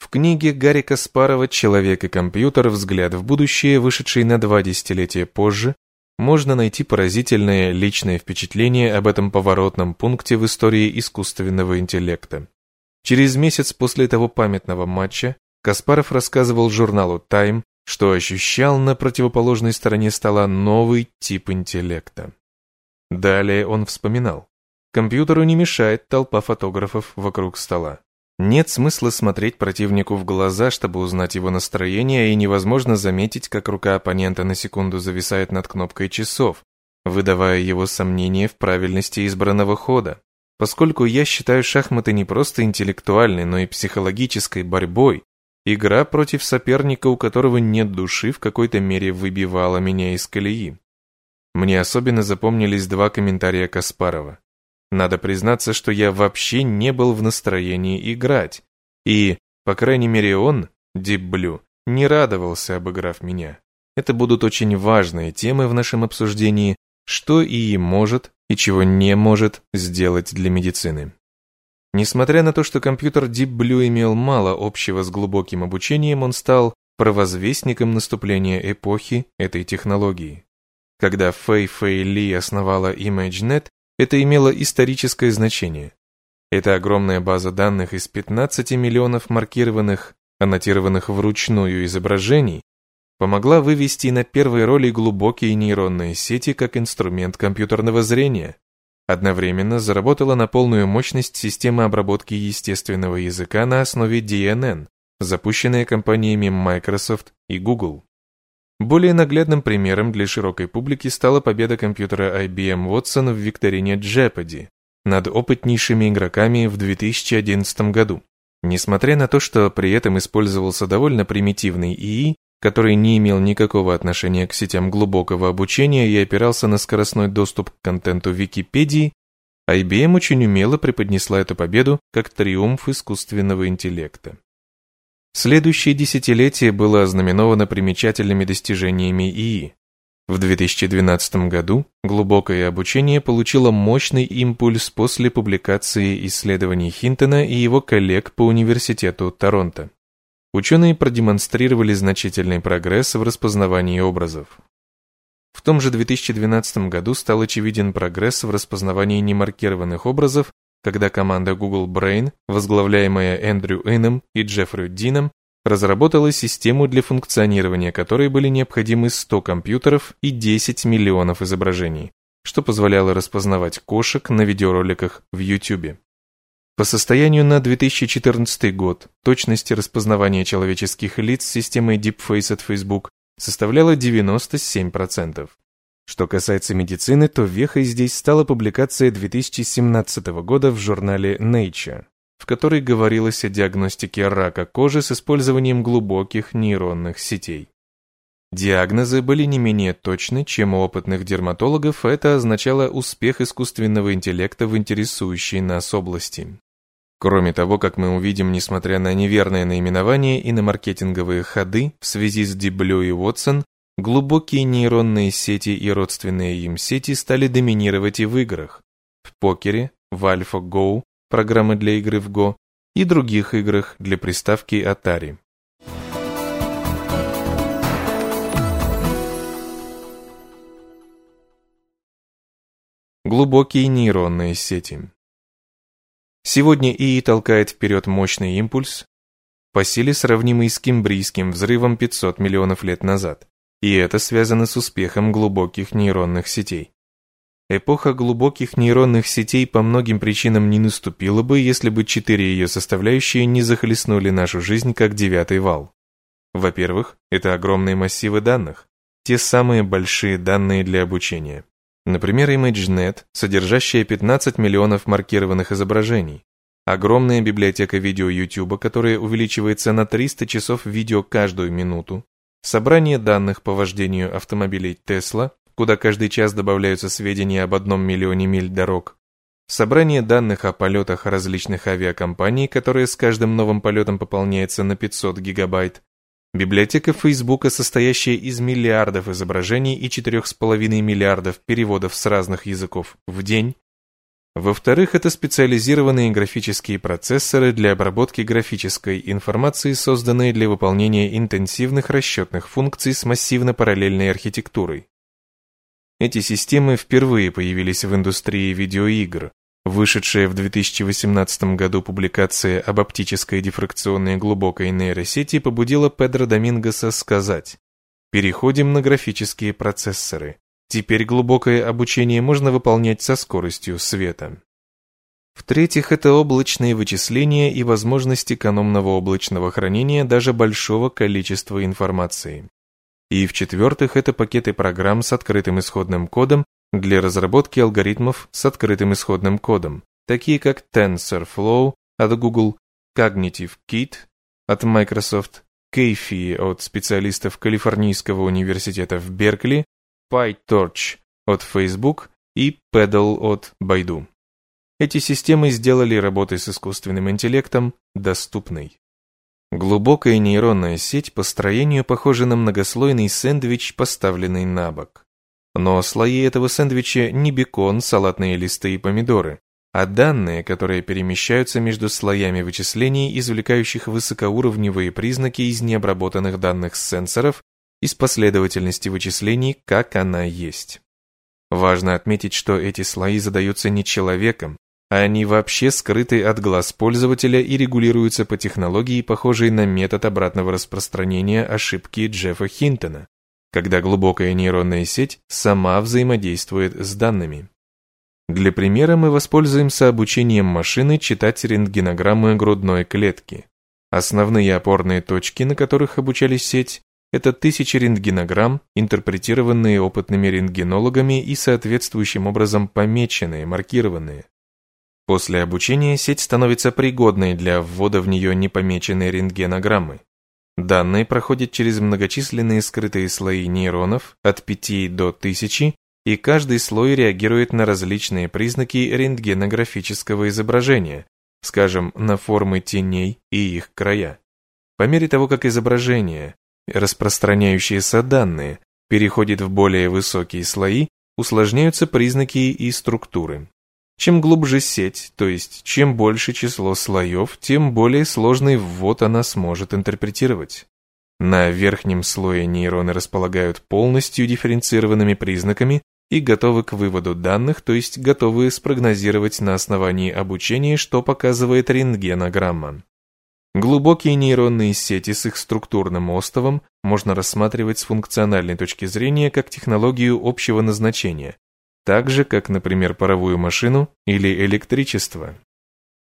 В книге Гарри Каспарова «Человек и компьютер. Взгляд в будущее», вышедшей на два десятилетия позже, можно найти поразительное личное впечатление об этом поворотном пункте в истории искусственного интеллекта. Через месяц после того памятного матча Каспаров рассказывал журналу Time, что ощущал на противоположной стороне стола новый тип интеллекта. Далее он вспоминал. Компьютеру не мешает толпа фотографов вокруг стола. Нет смысла смотреть противнику в глаза, чтобы узнать его настроение, и невозможно заметить, как рука оппонента на секунду зависает над кнопкой часов, выдавая его сомнения в правильности избранного хода. Поскольку я считаю шахматы не просто интеллектуальной, но и психологической борьбой, Игра против соперника, у которого нет души, в какой-то мере выбивала меня из колеи. Мне особенно запомнились два комментария Каспарова. Надо признаться, что я вообще не был в настроении играть. И, по крайней мере, он, Дипблю, не радовался, обыграв меня. Это будут очень важные темы в нашем обсуждении, что и может, и чего не может сделать для медицины. Несмотря на то, что компьютер Deep Blue имел мало общего с глубоким обучением, он стал провозвестником наступления эпохи этой технологии. Когда Фэй Фэй Ли основала ImageNet, это имело историческое значение. Это огромная база данных из 15 миллионов маркированных, аннотированных вручную изображений, помогла вывести на первые роли глубокие нейронные сети как инструмент компьютерного зрения. Одновременно заработала на полную мощность система обработки естественного языка на основе DNN, запущенная компаниями Microsoft и Google. Более наглядным примером для широкой публики стала победа компьютера IBM Watson в викторине Jeopardy над опытнейшими игроками в 2011 году. Несмотря на то, что при этом использовался довольно примитивный ИИ, который не имел никакого отношения к сетям глубокого обучения и опирался на скоростной доступ к контенту Википедии, IBM очень умело преподнесла эту победу как триумф искусственного интеллекта. Следующее десятилетие было ознаменовано примечательными достижениями ИИ. В 2012 году глубокое обучение получило мощный импульс после публикации исследований Хинтона и его коллег по Университету Торонто. Ученые продемонстрировали значительный прогресс в распознавании образов. В том же 2012 году стал очевиден прогресс в распознавании немаркированных образов, когда команда Google Brain, возглавляемая Эндрю Ином и Джеффри Дином, разработала систему для функционирования которой были необходимы 100 компьютеров и 10 миллионов изображений, что позволяло распознавать кошек на видеороликах в YouTube. По состоянию на 2014 год точность распознавания человеческих лиц системой DeepFace от Facebook составляла 97%. Что касается медицины, то вехой здесь стала публикация 2017 года в журнале Nature, в которой говорилось о диагностике рака кожи с использованием глубоких нейронных сетей. Диагнозы были не менее точны, чем у опытных дерматологов, это означало успех искусственного интеллекта в интересующей нас области. Кроме того, как мы увидим, несмотря на неверное наименование и на маркетинговые ходы в связи с Blue и Watson, глубокие нейронные сети и родственные им сети стали доминировать и в играх. В покере, в AlphaGo, программы для игры в Go, и других играх для приставки Atari. Глубокие нейронные сети Сегодня ИИ толкает вперед мощный импульс, по силе сравнимый с кембрийским взрывом 500 миллионов лет назад, и это связано с успехом глубоких нейронных сетей. Эпоха глубоких нейронных сетей по многим причинам не наступила бы, если бы четыре ее составляющие не захлестнули нашу жизнь как девятый вал. Во-первых, это огромные массивы данных, те самые большие данные для обучения. Например, ImageNet, содержащая 15 миллионов маркированных изображений. Огромная библиотека видео YouTube, которая увеличивается на 300 часов видео каждую минуту. Собрание данных по вождению автомобилей Tesla, куда каждый час добавляются сведения об одном миллионе миль дорог. Собрание данных о полетах различных авиакомпаний, которое с каждым новым полетом пополняется на 500 гигабайт. Библиотека Фейсбука, состоящая из миллиардов изображений и 4,5 миллиардов переводов с разных языков в день. Во-вторых, это специализированные графические процессоры для обработки графической информации, созданные для выполнения интенсивных расчетных функций с массивно-параллельной архитектурой. Эти системы впервые появились в индустрии видеоигр, Вышедшая в 2018 году публикация об оптической дифракционной глубокой нейросети побудила Педро Домингоса сказать «Переходим на графические процессоры. Теперь глубокое обучение можно выполнять со скоростью света». В-третьих, это облачные вычисления и возможность экономного облачного хранения даже большого количества информации. И в-четвертых, это пакеты программ с открытым исходным кодом для разработки алгоритмов с открытым исходным кодом, такие как TensorFlow от Google, Cognitive Kit от Microsoft, Кейфи от специалистов Калифорнийского университета в Беркли, PyTorch от Facebook и Pedal от Baidu. Эти системы сделали работы с искусственным интеллектом доступной. Глубокая нейронная сеть по строению похожа на многослойный сэндвич, поставленный на бок. Но слои этого сэндвича не бекон, салатные листы и помидоры, а данные, которые перемещаются между слоями вычислений, извлекающих высокоуровневые признаки из необработанных данных сенсоров из последовательности вычислений, как она есть. Важно отметить, что эти слои задаются не человеком, а они вообще скрыты от глаз пользователя и регулируются по технологии, похожей на метод обратного распространения ошибки Джеффа Хинтона, когда глубокая нейронная сеть сама взаимодействует с данными. Для примера мы воспользуемся обучением машины читать рентгенограммы грудной клетки. Основные опорные точки, на которых обучались сеть, это тысячи рентгенограмм, интерпретированные опытными рентгенологами и соответствующим образом помеченные, маркированные. После обучения сеть становится пригодной для ввода в нее непомеченной рентгенограммы. Данные проходят через многочисленные скрытые слои нейронов от 5 до 1000, и каждый слой реагирует на различные признаки рентгенографического изображения, скажем, на формы теней и их края. По мере того, как изображение, распространяющиеся данные, переходит в более высокие слои, усложняются признаки и структуры. Чем глубже сеть, то есть чем больше число слоев, тем более сложный ввод она сможет интерпретировать. На верхнем слое нейроны располагают полностью дифференцированными признаками и готовы к выводу данных, то есть готовы спрогнозировать на основании обучения, что показывает рентгенограмма. Глубокие нейронные сети с их структурным остовом можно рассматривать с функциональной точки зрения как технологию общего назначения, так же, как, например, паровую машину или электричество.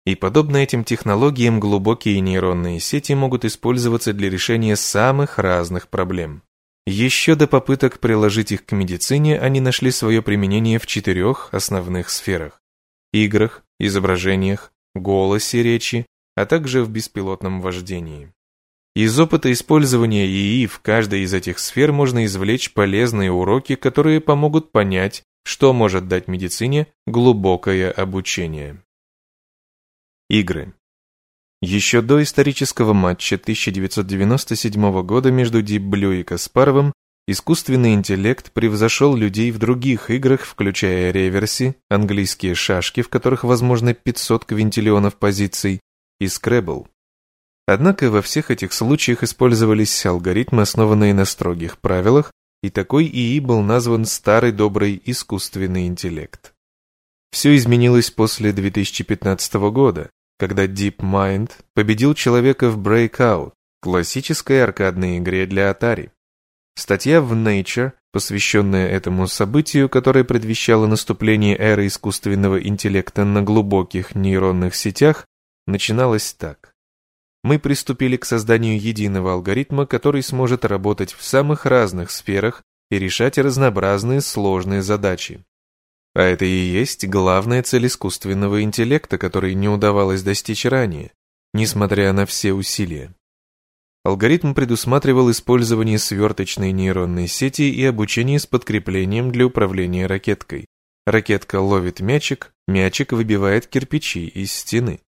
И подобно этим технологиям глубокие нейронные сети могут использоваться для решения самых разных проблем. Еще до попыток приложить их к медицине они нашли свое применение в четырех основных сферах – играх, изображениях, голосе речи, а также в беспилотном вождении. Из опыта использования ИИ в каждой из этих сфер можно извлечь полезные уроки, которые помогут понять, что может дать медицине глубокое обучение. Игры. Еще до исторического матча 1997 года между Deep Blue и Каспаровым искусственный интеллект превзошел людей в других играх, включая реверси, английские шашки, в которых возможно 500 квинтиллионов позиций, и Scrabble. Однако во всех этих случаях использовались алгоритмы, основанные на строгих правилах, и такой ИИ был назван старый добрый искусственный интеллект. Все изменилось после 2015 года, когда DeepMind победил человека в Breakout, классической аркадной игре для Atari. Статья в Nature, посвященная этому событию, которое предвещало наступление эры искусственного интеллекта на глубоких нейронных сетях, начиналась так. Мы приступили к созданию единого алгоритма, который сможет работать в самых разных сферах и решать разнообразные сложные задачи. А это и есть главная цель искусственного интеллекта, которой не удавалось достичь ранее, несмотря на все усилия. Алгоритм предусматривал использование сверточной нейронной сети и обучение с подкреплением для управления ракеткой. Ракетка ловит мячик, мячик выбивает кирпичи из стены.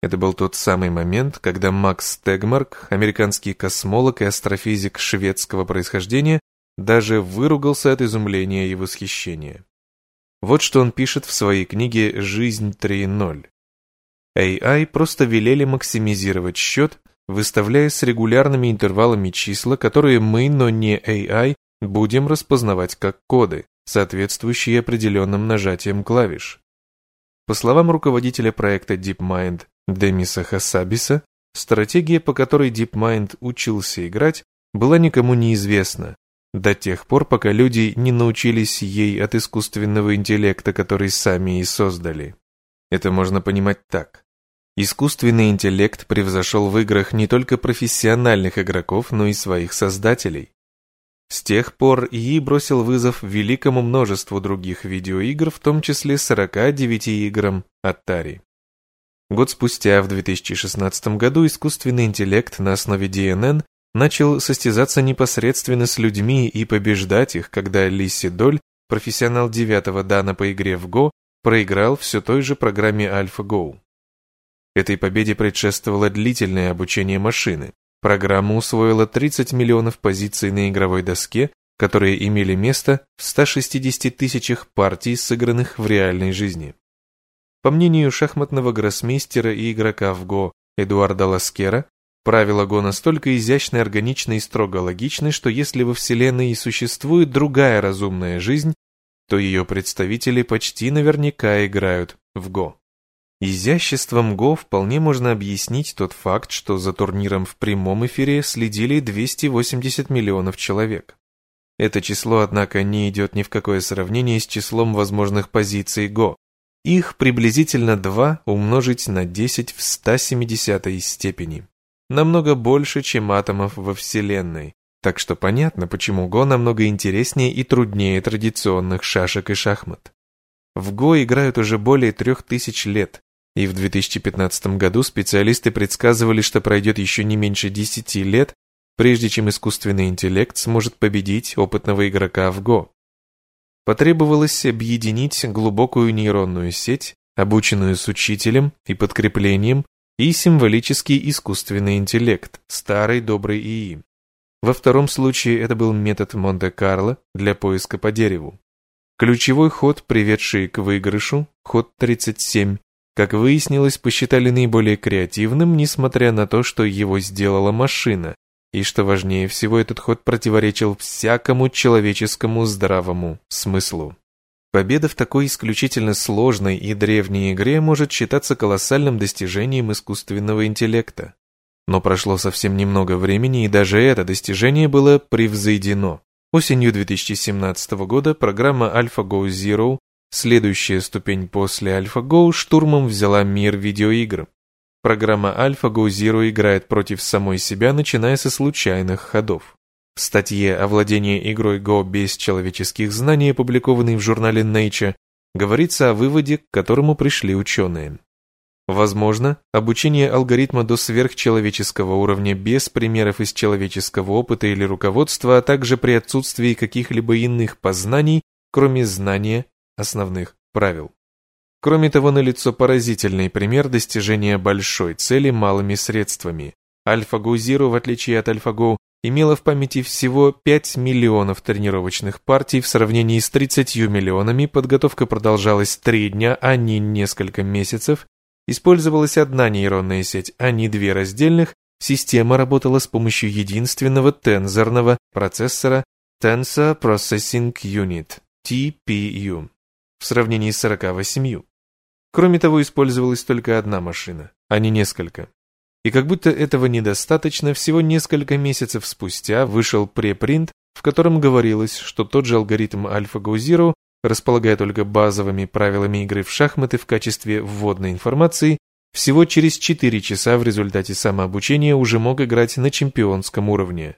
Это был тот самый момент, когда Макс Тегмарк, американский космолог и астрофизик шведского происхождения, даже выругался от изумления и восхищения. Вот что он пишет в своей книге «Жизнь 3.0». AI просто велели максимизировать счет, выставляя с регулярными интервалами числа, которые мы, но не AI, будем распознавать как коды, соответствующие определенным нажатиям клавиш. По словам руководителя проекта DeepMind Демиса Хасабиса, стратегия, по которой DeepMind учился играть, была никому неизвестна, до тех пор, пока люди не научились ей от искусственного интеллекта, который сами и создали. Это можно понимать так. Искусственный интеллект превзошел в играх не только профессиональных игроков, но и своих создателей. С тех пор ИИ бросил вызов великому множеству других видеоигр, в том числе 49 играм Atari. Год спустя, в 2016 году, искусственный интеллект на основе DNN начал состязаться непосредственно с людьми и побеждать их, когда Лисси Доль, профессионал девятого дана по игре в Go, проиграл все той же программе AlphaGo. Этой победе предшествовало длительное обучение машины. Программа усвоила 30 миллионов позиций на игровой доске, которые имели место в 160 тысячах партий, сыгранных в реальной жизни. По мнению шахматного гроссмейстера и игрока в Го Эдуарда Ласкера, правила Го настолько изящны, органичны и строго логичны, что если во Вселенной и существует другая разумная жизнь, то ее представители почти наверняка играют в Го. Изяществом Го вполне можно объяснить тот факт, что за турниром в прямом эфире следили 280 миллионов человек. Это число, однако, не идет ни в какое сравнение с числом возможных позиций Го, их приблизительно 2 умножить на 10 в 170 степени. Намного больше, чем атомов во Вселенной. Так что понятно, почему Го намного интереснее и труднее традиционных шашек и шахмат. В Go играют уже более трех тысяч лет, и в 2015 году специалисты предсказывали, что пройдет еще не меньше 10 лет, прежде чем искусственный интеллект сможет победить опытного игрока в Go. Потребовалось объединить глубокую нейронную сеть, обученную с учителем и подкреплением, и символический искусственный интеллект, старый добрый ИИ. Во втором случае это был метод Монте-Карло для поиска по дереву. Ключевой ход, приведший к выигрышу, ход 37, как выяснилось, посчитали наиболее креативным, несмотря на то, что его сделала машина, и что важнее всего, этот ход противоречил всякому человеческому здравому смыслу. Победа в такой исключительно сложной и древней игре может считаться колоссальным достижением искусственного интеллекта. Но прошло совсем немного времени, и даже это достижение было превзойдено. Осенью 2017 года программа AlphaGo Zero Следующая ступень после AlphaGo штурмом взяла мир видеоигр. Программа AlphaGo Zero играет против самой себя, начиная со случайных ходов. В статье о владении игрой Go без человеческих знаний, опубликованной в журнале Nature, говорится о выводе, к которому пришли ученые. Возможно, обучение алгоритма до сверхчеловеческого уровня без примеров из человеческого опыта или руководства, а также при отсутствии каких-либо иных познаний, кроме знания основных правил. Кроме того, налицо поразительный пример достижения большой цели малыми средствами. AlphaGo Zero, в отличие от AlphaGo, имела в памяти всего 5 миллионов тренировочных партий в сравнении с 30 миллионами, подготовка продолжалась 3 дня, а не несколько месяцев, использовалась одна нейронная сеть, а не две раздельных, система работала с помощью единственного тензорного процессора Tensor Processing Unit, TPU в сравнении с 48. Кроме того, использовалась только одна машина, а не несколько. И как будто этого недостаточно, всего несколько месяцев спустя вышел препринт, в котором говорилось, что тот же алгоритм AlphaGo Zero, располагая только базовыми правилами игры в шахматы в качестве вводной информации, всего через 4 часа в результате самообучения уже мог играть на чемпионском уровне.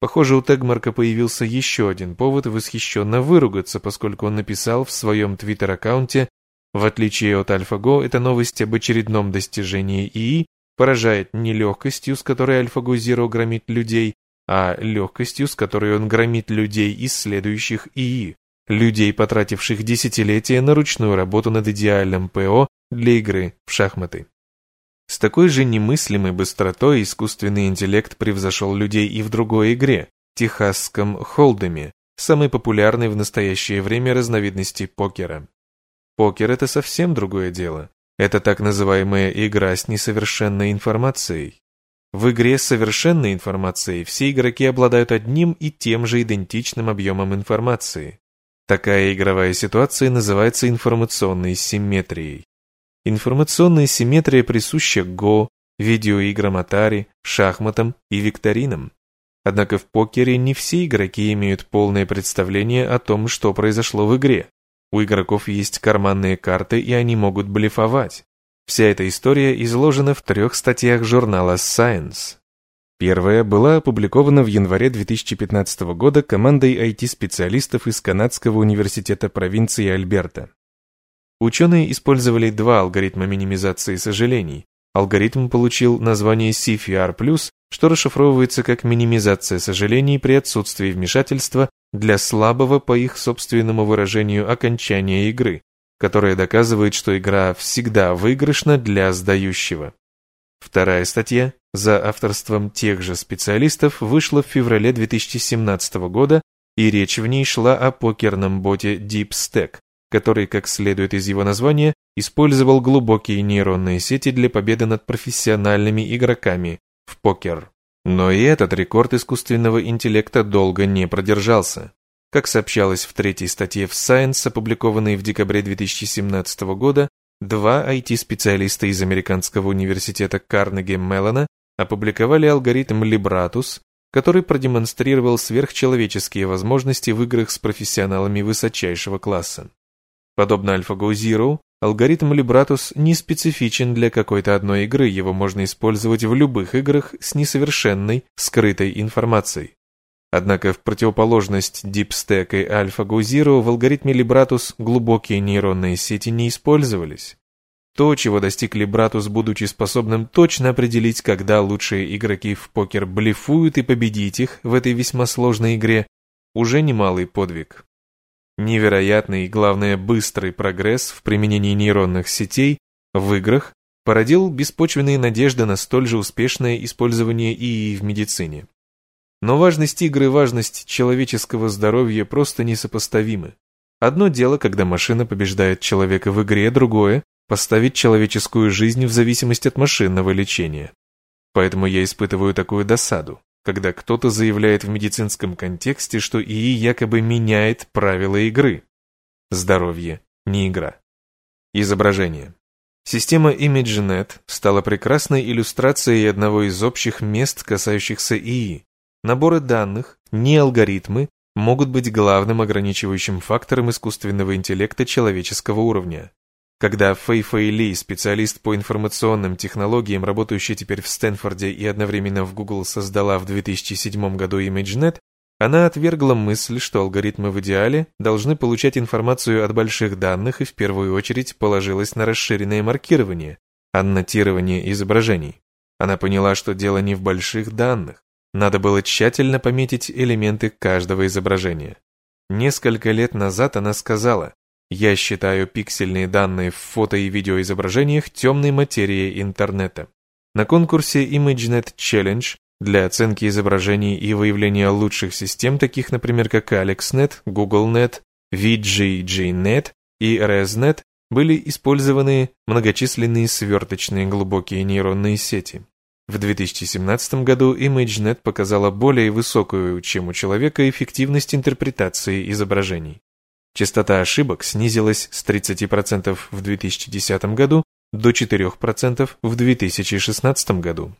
Похоже, у Тегмарка появился еще один повод восхищенно выругаться, поскольку он написал в своем твиттер-аккаунте «В отличие от AlphaGo, эта новость об очередном достижении ИИ поражает не легкостью, с которой AlphaGo Zero громит людей, а легкостью, с которой он громит людей, исследующих ИИ, людей, потративших десятилетия на ручную работу над идеальным ПО для игры в шахматы». С такой же немыслимой быстротой искусственный интеллект превзошел людей и в другой игре – техасском холдеме, самой популярной в настоящее время разновидности покера. Покер – это совсем другое дело. Это так называемая игра с несовершенной информацией. В игре с совершенной информацией все игроки обладают одним и тем же идентичным объемом информации. Такая игровая ситуация называется информационной симметрией. Информационная симметрия присуща Go, видеоиграм Atari, шахматам и викторинам. Однако в покере не все игроки имеют полное представление о том, что произошло в игре. У игроков есть карманные карты, и они могут блефовать. Вся эта история изложена в трех статьях журнала Science. Первая была опубликована в январе 2015 года командой IT-специалистов из Канадского университета провинции Альберта. Ученые использовали два алгоритма минимизации сожалений. Алгоритм получил название CFR+, что расшифровывается как минимизация сожалений при отсутствии вмешательства для слабого, по их собственному выражению, окончания игры, которое доказывает, что игра всегда выигрышна для сдающего. Вторая статья за авторством тех же специалистов вышла в феврале 2017 года, и речь в ней шла о покерном боте DeepStack, который, как следует из его названия, использовал глубокие нейронные сети для победы над профессиональными игроками в покер. Но и этот рекорд искусственного интеллекта долго не продержался. Как сообщалось в третьей статье в Science, опубликованной в декабре 2017 года, два IT-специалиста из американского университета Карнеги Меллона опубликовали алгоритм Libratus, который продемонстрировал сверхчеловеческие возможности в играх с профессионалами высочайшего класса. Подобно AlphaGo Zero, алгоритм Libratus не специфичен для какой-то одной игры, его можно использовать в любых играх с несовершенной, скрытой информацией. Однако в противоположность DeepStack и AlphaGo Zero в алгоритме Libratus глубокие нейронные сети не использовались. То, чего достиг Libratus, будучи способным точно определить, когда лучшие игроки в покер блефуют и победить их в этой весьма сложной игре, уже немалый подвиг. Невероятный и, главное, быстрый прогресс в применении нейронных сетей в играх породил беспочвенные надежды на столь же успешное использование ИИ в медицине. Но важность игры и важность человеческого здоровья просто несопоставимы. Одно дело, когда машина побеждает человека в игре, другое – поставить человеческую жизнь в зависимости от машинного лечения. Поэтому я испытываю такую досаду, когда кто-то заявляет в медицинском контексте, что ИИ якобы меняет правила игры. Здоровье не игра. Изображение. Система ImageNet стала прекрасной иллюстрацией одного из общих мест, касающихся ИИ, Наборы данных, не алгоритмы, могут быть главным ограничивающим фактором искусственного интеллекта человеческого уровня. Когда Фэй Фэй Ли, специалист по информационным технологиям, работающий теперь в Стэнфорде и одновременно в Google, создала в 2007 году ImageNet, она отвергла мысль, что алгоритмы в идеале должны получать информацию от больших данных и в первую очередь положилась на расширенное маркирование, аннотирование изображений. Она поняла, что дело не в больших данных, надо было тщательно пометить элементы каждого изображения. Несколько лет назад она сказала, «Я считаю пиксельные данные в фото и видеоизображениях темной материей интернета». На конкурсе ImageNet Challenge для оценки изображений и выявления лучших систем, таких, например, как AlexNet, GoogleNet, VGGNet и ResNet, были использованы многочисленные сверточные глубокие нейронные сети. В 2017 году ImageNet показала более высокую, чем у человека, эффективность интерпретации изображений. Частота ошибок снизилась с 30% в 2010 году до 4% в 2016 году.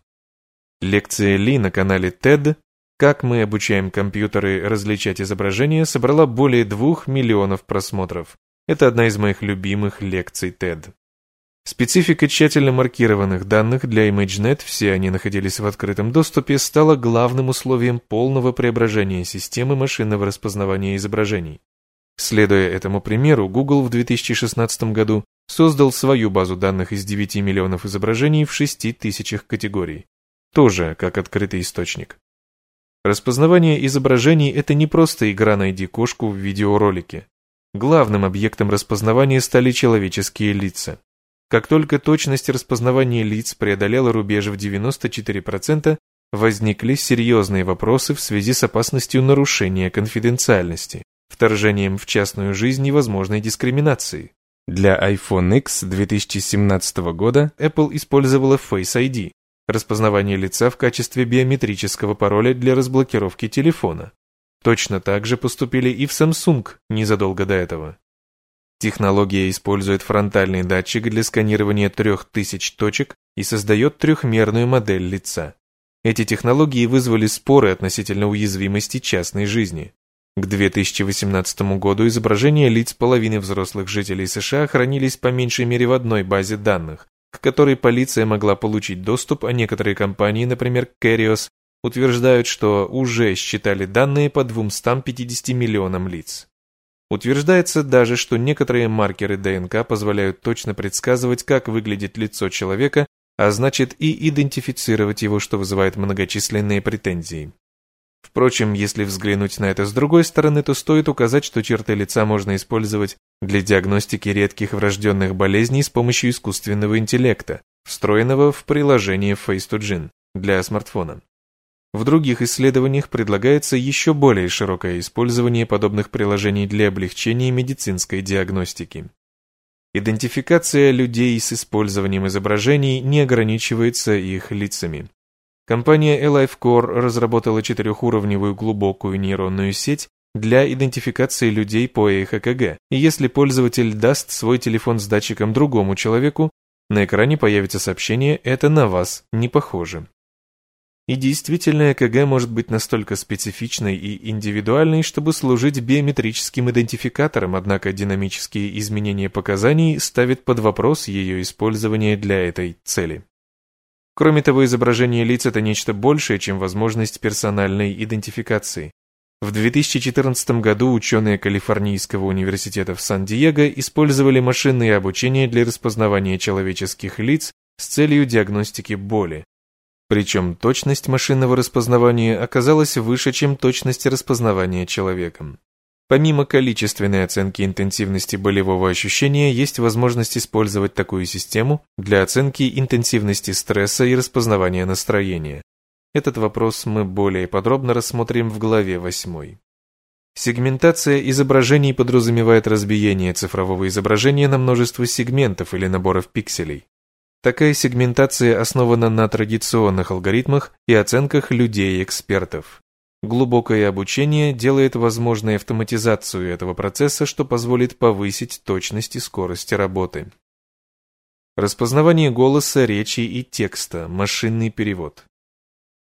Лекция Ли на канале TED «Как мы обучаем компьютеры различать изображения» собрала более 2 миллионов просмотров. Это одна из моих любимых лекций TED. Специфика тщательно маркированных данных для ImageNet, все они находились в открытом доступе, стала главным условием полного преображения системы машинного распознавания изображений. Следуя этому примеру, Google в 2016 году создал свою базу данных из 9 миллионов изображений в 6 тысячах категорий, тоже как открытый источник. Распознавание изображений – это не просто игра «найди кошку» в видеоролике. Главным объектом распознавания стали человеческие лица. Как только точность распознавания лиц преодолела рубеж в 94%, возникли серьезные вопросы в связи с опасностью нарушения конфиденциальности, вторжением в частную жизнь и возможной дискриминацией. Для iPhone X 2017 года Apple использовала Face ID, распознавание лица в качестве биометрического пароля для разблокировки телефона. Точно так же поступили и в Samsung незадолго до этого. Технология использует фронтальный датчик для сканирования 3000 точек и создает трехмерную модель лица. Эти технологии вызвали споры относительно уязвимости частной жизни. К 2018 году изображения лиц половины взрослых жителей США хранились по меньшей мере в одной базе данных, к которой полиция могла получить доступ, а некоторые компании, например, Kerios, утверждают, что уже считали данные по 250 миллионам лиц. Утверждается даже, что некоторые маркеры ДНК позволяют точно предсказывать, как выглядит лицо человека, а значит и идентифицировать его, что вызывает многочисленные претензии. Впрочем, если взглянуть на это с другой стороны, то стоит указать, что черты лица можно использовать для диагностики редких врожденных болезней с помощью искусственного интеллекта, встроенного в приложение Face2Gene для смартфона. В других исследованиях предлагается еще более широкое использование подобных приложений для облегчения медицинской диагностики. Идентификация людей с использованием изображений не ограничивается их лицами. Компания ElifeCore разработала четырехуровневую глубокую нейронную сеть для идентификации людей по ЭХКГ, и если пользователь даст свой телефон с датчиком другому человеку, на экране появится сообщение «это на вас не похоже». И действительно, ЭКГ может быть настолько специфичной и индивидуальной, чтобы служить биометрическим идентификатором, однако динамические изменения показаний ставят под вопрос ее использование для этой цели. Кроме того, изображение лиц – это нечто большее, чем возможность персональной идентификации. В 2014 году ученые Калифорнийского университета в Сан-Диего использовали машинное обучение для распознавания человеческих лиц с целью диагностики боли. Причем точность машинного распознавания оказалась выше, чем точность распознавания человеком. Помимо количественной оценки интенсивности болевого ощущения, есть возможность использовать такую систему для оценки интенсивности стресса и распознавания настроения. Этот вопрос мы более подробно рассмотрим в главе 8. Сегментация изображений подразумевает разбиение цифрового изображения на множество сегментов или наборов пикселей. Такая сегментация основана на традиционных алгоритмах и оценках людей-экспертов. Глубокое обучение делает возможной автоматизацию этого процесса, что позволит повысить точность и скорость работы. Распознавание голоса, речи и текста, машинный перевод.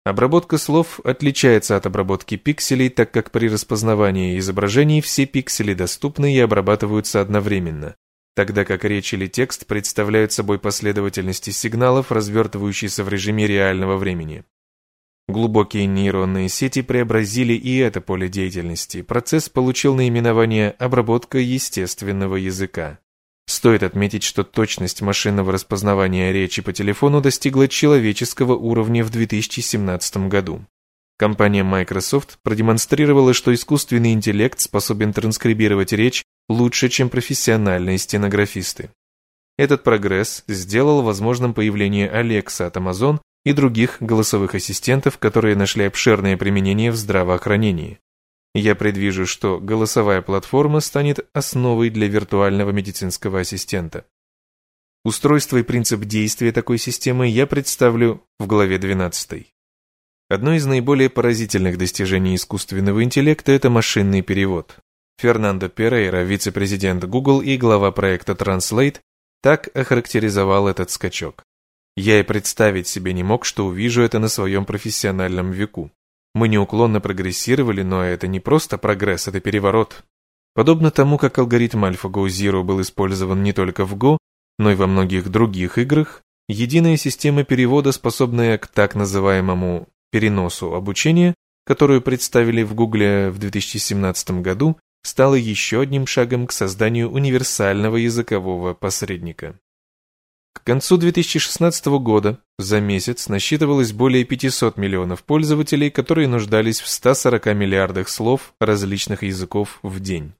Обработка слов отличается от обработки пикселей, так как при распознавании изображений все пиксели доступны и обрабатываются одновременно, тогда как речь или текст представляют собой последовательности сигналов, развертывающиеся в режиме реального времени. Глубокие нейронные сети преобразили и это поле деятельности. Процесс получил наименование «обработка естественного языка». Стоит отметить, что точность машинного распознавания речи по телефону достигла человеческого уровня в 2017 году. Компания Microsoft продемонстрировала, что искусственный интеллект способен транскрибировать речь лучше, чем профессиональные стенографисты. Этот прогресс сделал возможным появление Alexa от Amazon и других голосовых ассистентов, которые нашли обширное применение в здравоохранении. Я предвижу, что голосовая платформа станет основой для виртуального медицинского ассистента. Устройство и принцип действия такой системы я представлю в главе 12. Одно из наиболее поразительных достижений искусственного интеллекта – это машинный перевод. Фернандо Перейра, вице-президент Google и глава проекта Translate, так охарактеризовал этот скачок. Я и представить себе не мог, что увижу это на своем профессиональном веку. Мы неуклонно прогрессировали, но это не просто прогресс, это переворот. Подобно тому, как алгоритм AlphaGo Zero был использован не только в Go, но и во многих других играх, единая система перевода, способная к так называемому переносу обучения, которую представили в Гугле в 2017 году, стала еще одним шагом к созданию универсального языкового посредника. К концу 2016 года за месяц насчитывалось более 500 миллионов пользователей, которые нуждались в 140 миллиардах слов различных языков в день.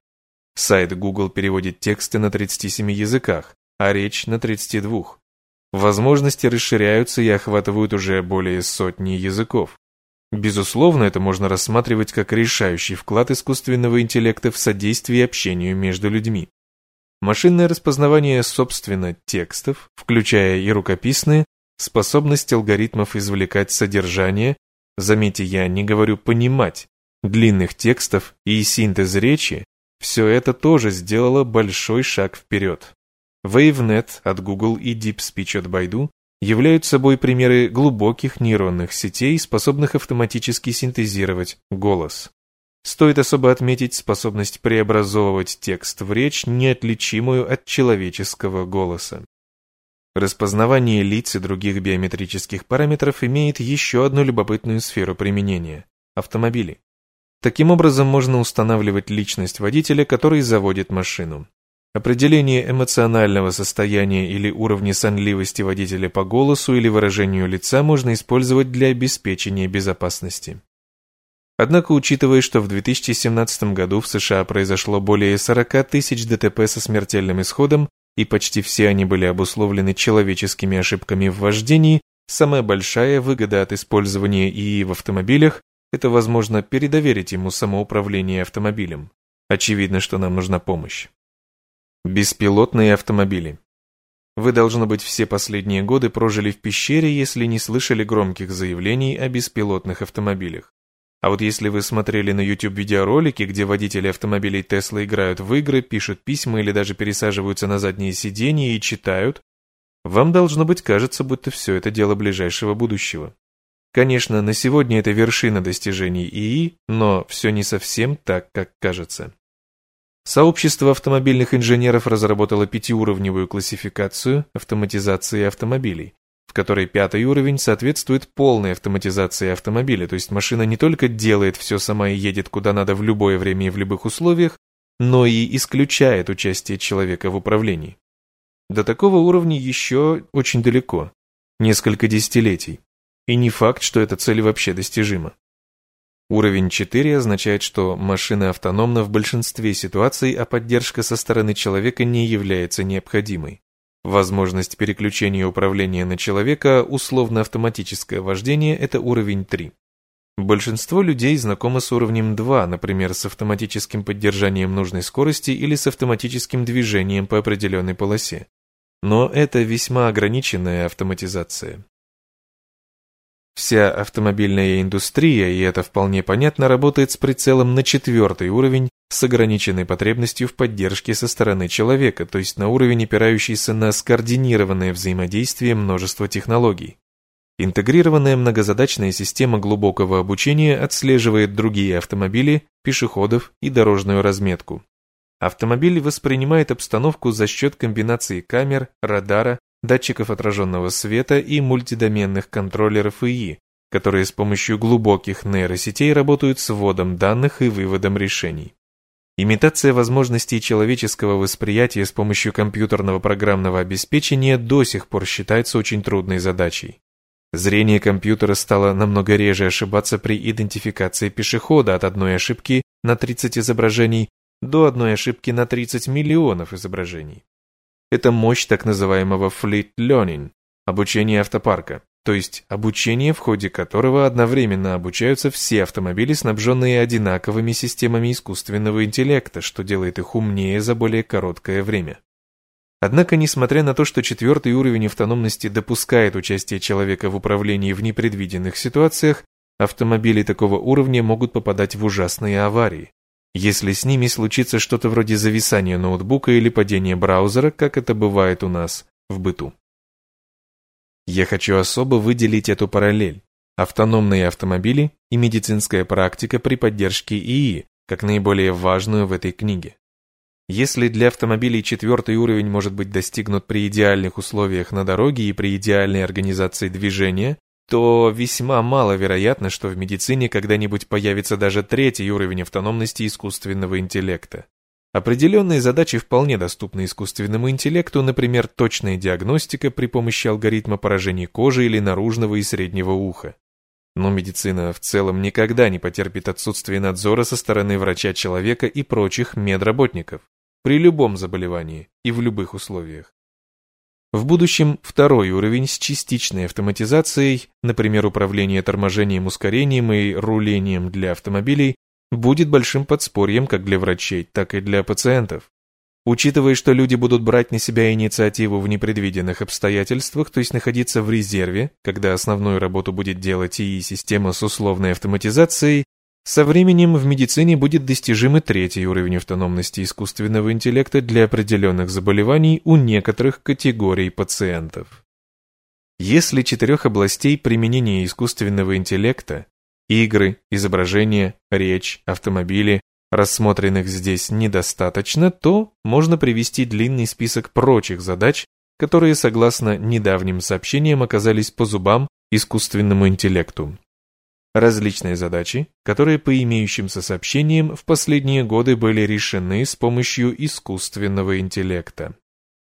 Сайт Google переводит тексты на 37 языках, а речь на 32. Возможности расширяются и охватывают уже более сотни языков. Безусловно, это можно рассматривать как решающий вклад искусственного интеллекта в содействие общению между людьми. Машинное распознавание, собственно, текстов, включая и рукописные, способность алгоритмов извлекать содержание, заметьте, я не говорю понимать, длинных текстов и синтез речи, все это тоже сделало большой шаг вперед. WaveNet от Google и DeepSpeech от Baidu являются собой примеры глубоких нейронных сетей, способных автоматически синтезировать голос. Стоит особо отметить способность преобразовывать текст в речь, неотличимую от человеческого голоса. Распознавание лиц и других биометрических параметров имеет еще одну любопытную сферу применения – автомобили. Таким образом, можно устанавливать личность водителя, который заводит машину. Определение эмоционального состояния или уровня сонливости водителя по голосу или выражению лица можно использовать для обеспечения безопасности. Однако, учитывая, что в 2017 году в США произошло более 40 тысяч ДТП со смертельным исходом, и почти все они были обусловлены человеческими ошибками в вождении, самая большая выгода от использования ИИ в автомобилях – это, возможно, передоверить ему самоуправление автомобилем. Очевидно, что нам нужна помощь. Беспилотные автомобили. Вы, должно быть, все последние годы прожили в пещере, если не слышали громких заявлений о беспилотных автомобилях. А вот если вы смотрели на YouTube видеоролики, где водители автомобилей Tesla играют в игры, пишут письма или даже пересаживаются на задние сиденья и читают, вам должно быть кажется, будто все это дело ближайшего будущего. Конечно, на сегодня это вершина достижений ИИ, но все не совсем так, как кажется. Сообщество автомобильных инженеров разработало пятиуровневую классификацию автоматизации автомобилей, в которой пятый уровень соответствует полной автоматизации автомобиля, то есть машина не только делает все сама и едет куда надо в любое время и в любых условиях, но и исключает участие человека в управлении. До такого уровня еще очень далеко, несколько десятилетий, и не факт, что эта цель вообще достижима. Уровень 4 означает, что машина автономна в большинстве ситуаций, а поддержка со стороны человека не является необходимой. Возможность переключения управления на человека, условно-автоматическое вождение – это уровень 3. Большинство людей знакомы с уровнем 2, например, с автоматическим поддержанием нужной скорости или с автоматическим движением по определенной полосе. Но это весьма ограниченная автоматизация. Вся автомобильная индустрия, и это вполне понятно, работает с прицелом на четвертый уровень с ограниченной потребностью в поддержке со стороны человека, то есть на уровень, опирающийся на скоординированное взаимодействие множества технологий. Интегрированная многозадачная система глубокого обучения отслеживает другие автомобили, пешеходов и дорожную разметку. Автомобиль воспринимает обстановку за счет комбинации камер, радара, датчиков отраженного света и мультидоменных контроллеров ИИ, которые с помощью глубоких нейросетей работают с вводом данных и выводом решений. Имитация возможностей человеческого восприятия с помощью компьютерного программного обеспечения до сих пор считается очень трудной задачей. Зрение компьютера стало намного реже ошибаться при идентификации пешехода от одной ошибки на 30 изображений до одной ошибки на 30 миллионов изображений. Это мощь так называемого fleet learning, обучения автопарка, то есть обучение, в ходе которого одновременно обучаются все автомобили, снабженные одинаковыми системами искусственного интеллекта, что делает их умнее за более короткое время. Однако, несмотря на то, что четвертый уровень автономности допускает участие человека в управлении в непредвиденных ситуациях, автомобили такого уровня могут попадать в ужасные аварии если с ними случится что-то вроде зависания ноутбука или падения браузера, как это бывает у нас в быту. Я хочу особо выделить эту параллель – автономные автомобили и медицинская практика при поддержке ИИ, как наиболее важную в этой книге. Если для автомобилей четвертый уровень может быть достигнут при идеальных условиях на дороге и при идеальной организации движения, то весьма маловероятно, что в медицине когда-нибудь появится даже третий уровень автономности искусственного интеллекта. Определенные задачи вполне доступны искусственному интеллекту, например, точная диагностика при помощи алгоритма поражений кожи или наружного и среднего уха. Но медицина в целом никогда не потерпит отсутствие надзора со стороны врача-человека и прочих медработников при любом заболевании и в любых условиях. В будущем второй уровень с частичной автоматизацией, например, управление торможением, ускорением и рулением для автомобилей, будет большим подспорьем как для врачей, так и для пациентов. Учитывая, что люди будут брать на себя инициативу в непредвиденных обстоятельствах, то есть находиться в резерве, когда основную работу будет делать ИИ-система с условной автоматизацией, со временем в медицине будет достижим и третий уровень автономности искусственного интеллекта для определенных заболеваний у некоторых категорий пациентов. Если четырех областей применения искусственного интеллекта – игры, изображения, речь, автомобили – рассмотренных здесь недостаточно, то можно привести длинный список прочих задач, которые, согласно недавним сообщениям, оказались по зубам искусственному интеллекту. Различные задачи, которые по имеющимся сообщениям в последние годы были решены с помощью искусственного интеллекта.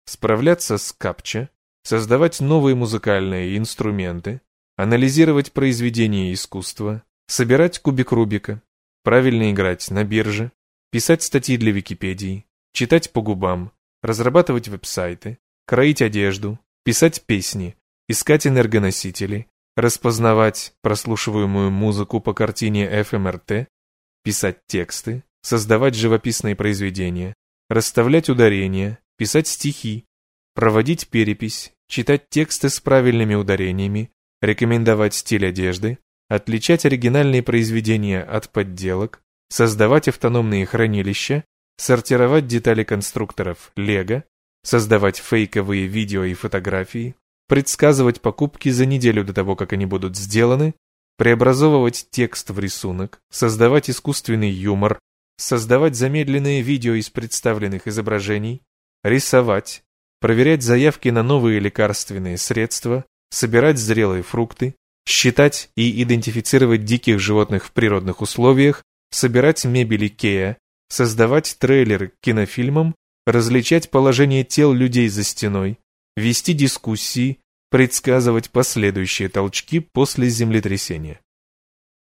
Справляться с капча, создавать новые музыкальные инструменты, анализировать произведения искусства, собирать кубик Рубика, правильно играть на бирже, писать статьи для Википедии, читать по губам, разрабатывать веб-сайты, кроить одежду, писать песни, искать энергоносители, распознавать прослушиваемую музыку по картине ФМРТ, писать тексты, создавать живописные произведения, расставлять ударения, писать стихи, проводить перепись, читать тексты с правильными ударениями, рекомендовать стиль одежды, отличать оригинальные произведения от подделок, создавать автономные хранилища, сортировать детали конструкторов Лего, создавать фейковые видео и фотографии, предсказывать покупки за неделю до того, как они будут сделаны, преобразовывать текст в рисунок, создавать искусственный юмор, создавать замедленные видео из представленных изображений, рисовать, проверять заявки на новые лекарственные средства, собирать зрелые фрукты, считать и идентифицировать диких животных в природных условиях, собирать мебель Икеа, создавать трейлеры к кинофильмам, различать положение тел людей за стеной, вести дискуссии, предсказывать последующие толчки после землетрясения.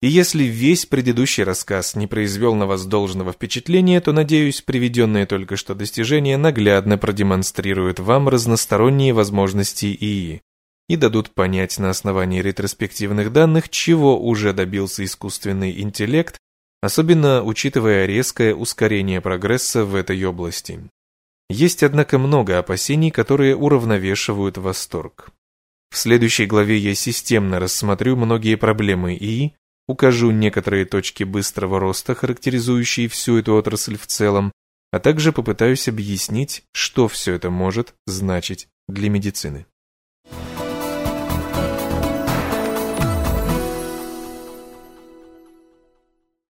И если весь предыдущий рассказ не произвел на вас должного впечатления, то, надеюсь, приведенные только что достижения наглядно продемонстрируют вам разносторонние возможности ИИ и дадут понять на основании ретроспективных данных, чего уже добился искусственный интеллект, особенно учитывая резкое ускорение прогресса в этой области. Есть, однако, много опасений, которые уравновешивают восторг. В следующей главе я системно рассмотрю многие проблемы ИИ, укажу некоторые точки быстрого роста, характеризующие всю эту отрасль в целом, а также попытаюсь объяснить, что все это может значить для медицины.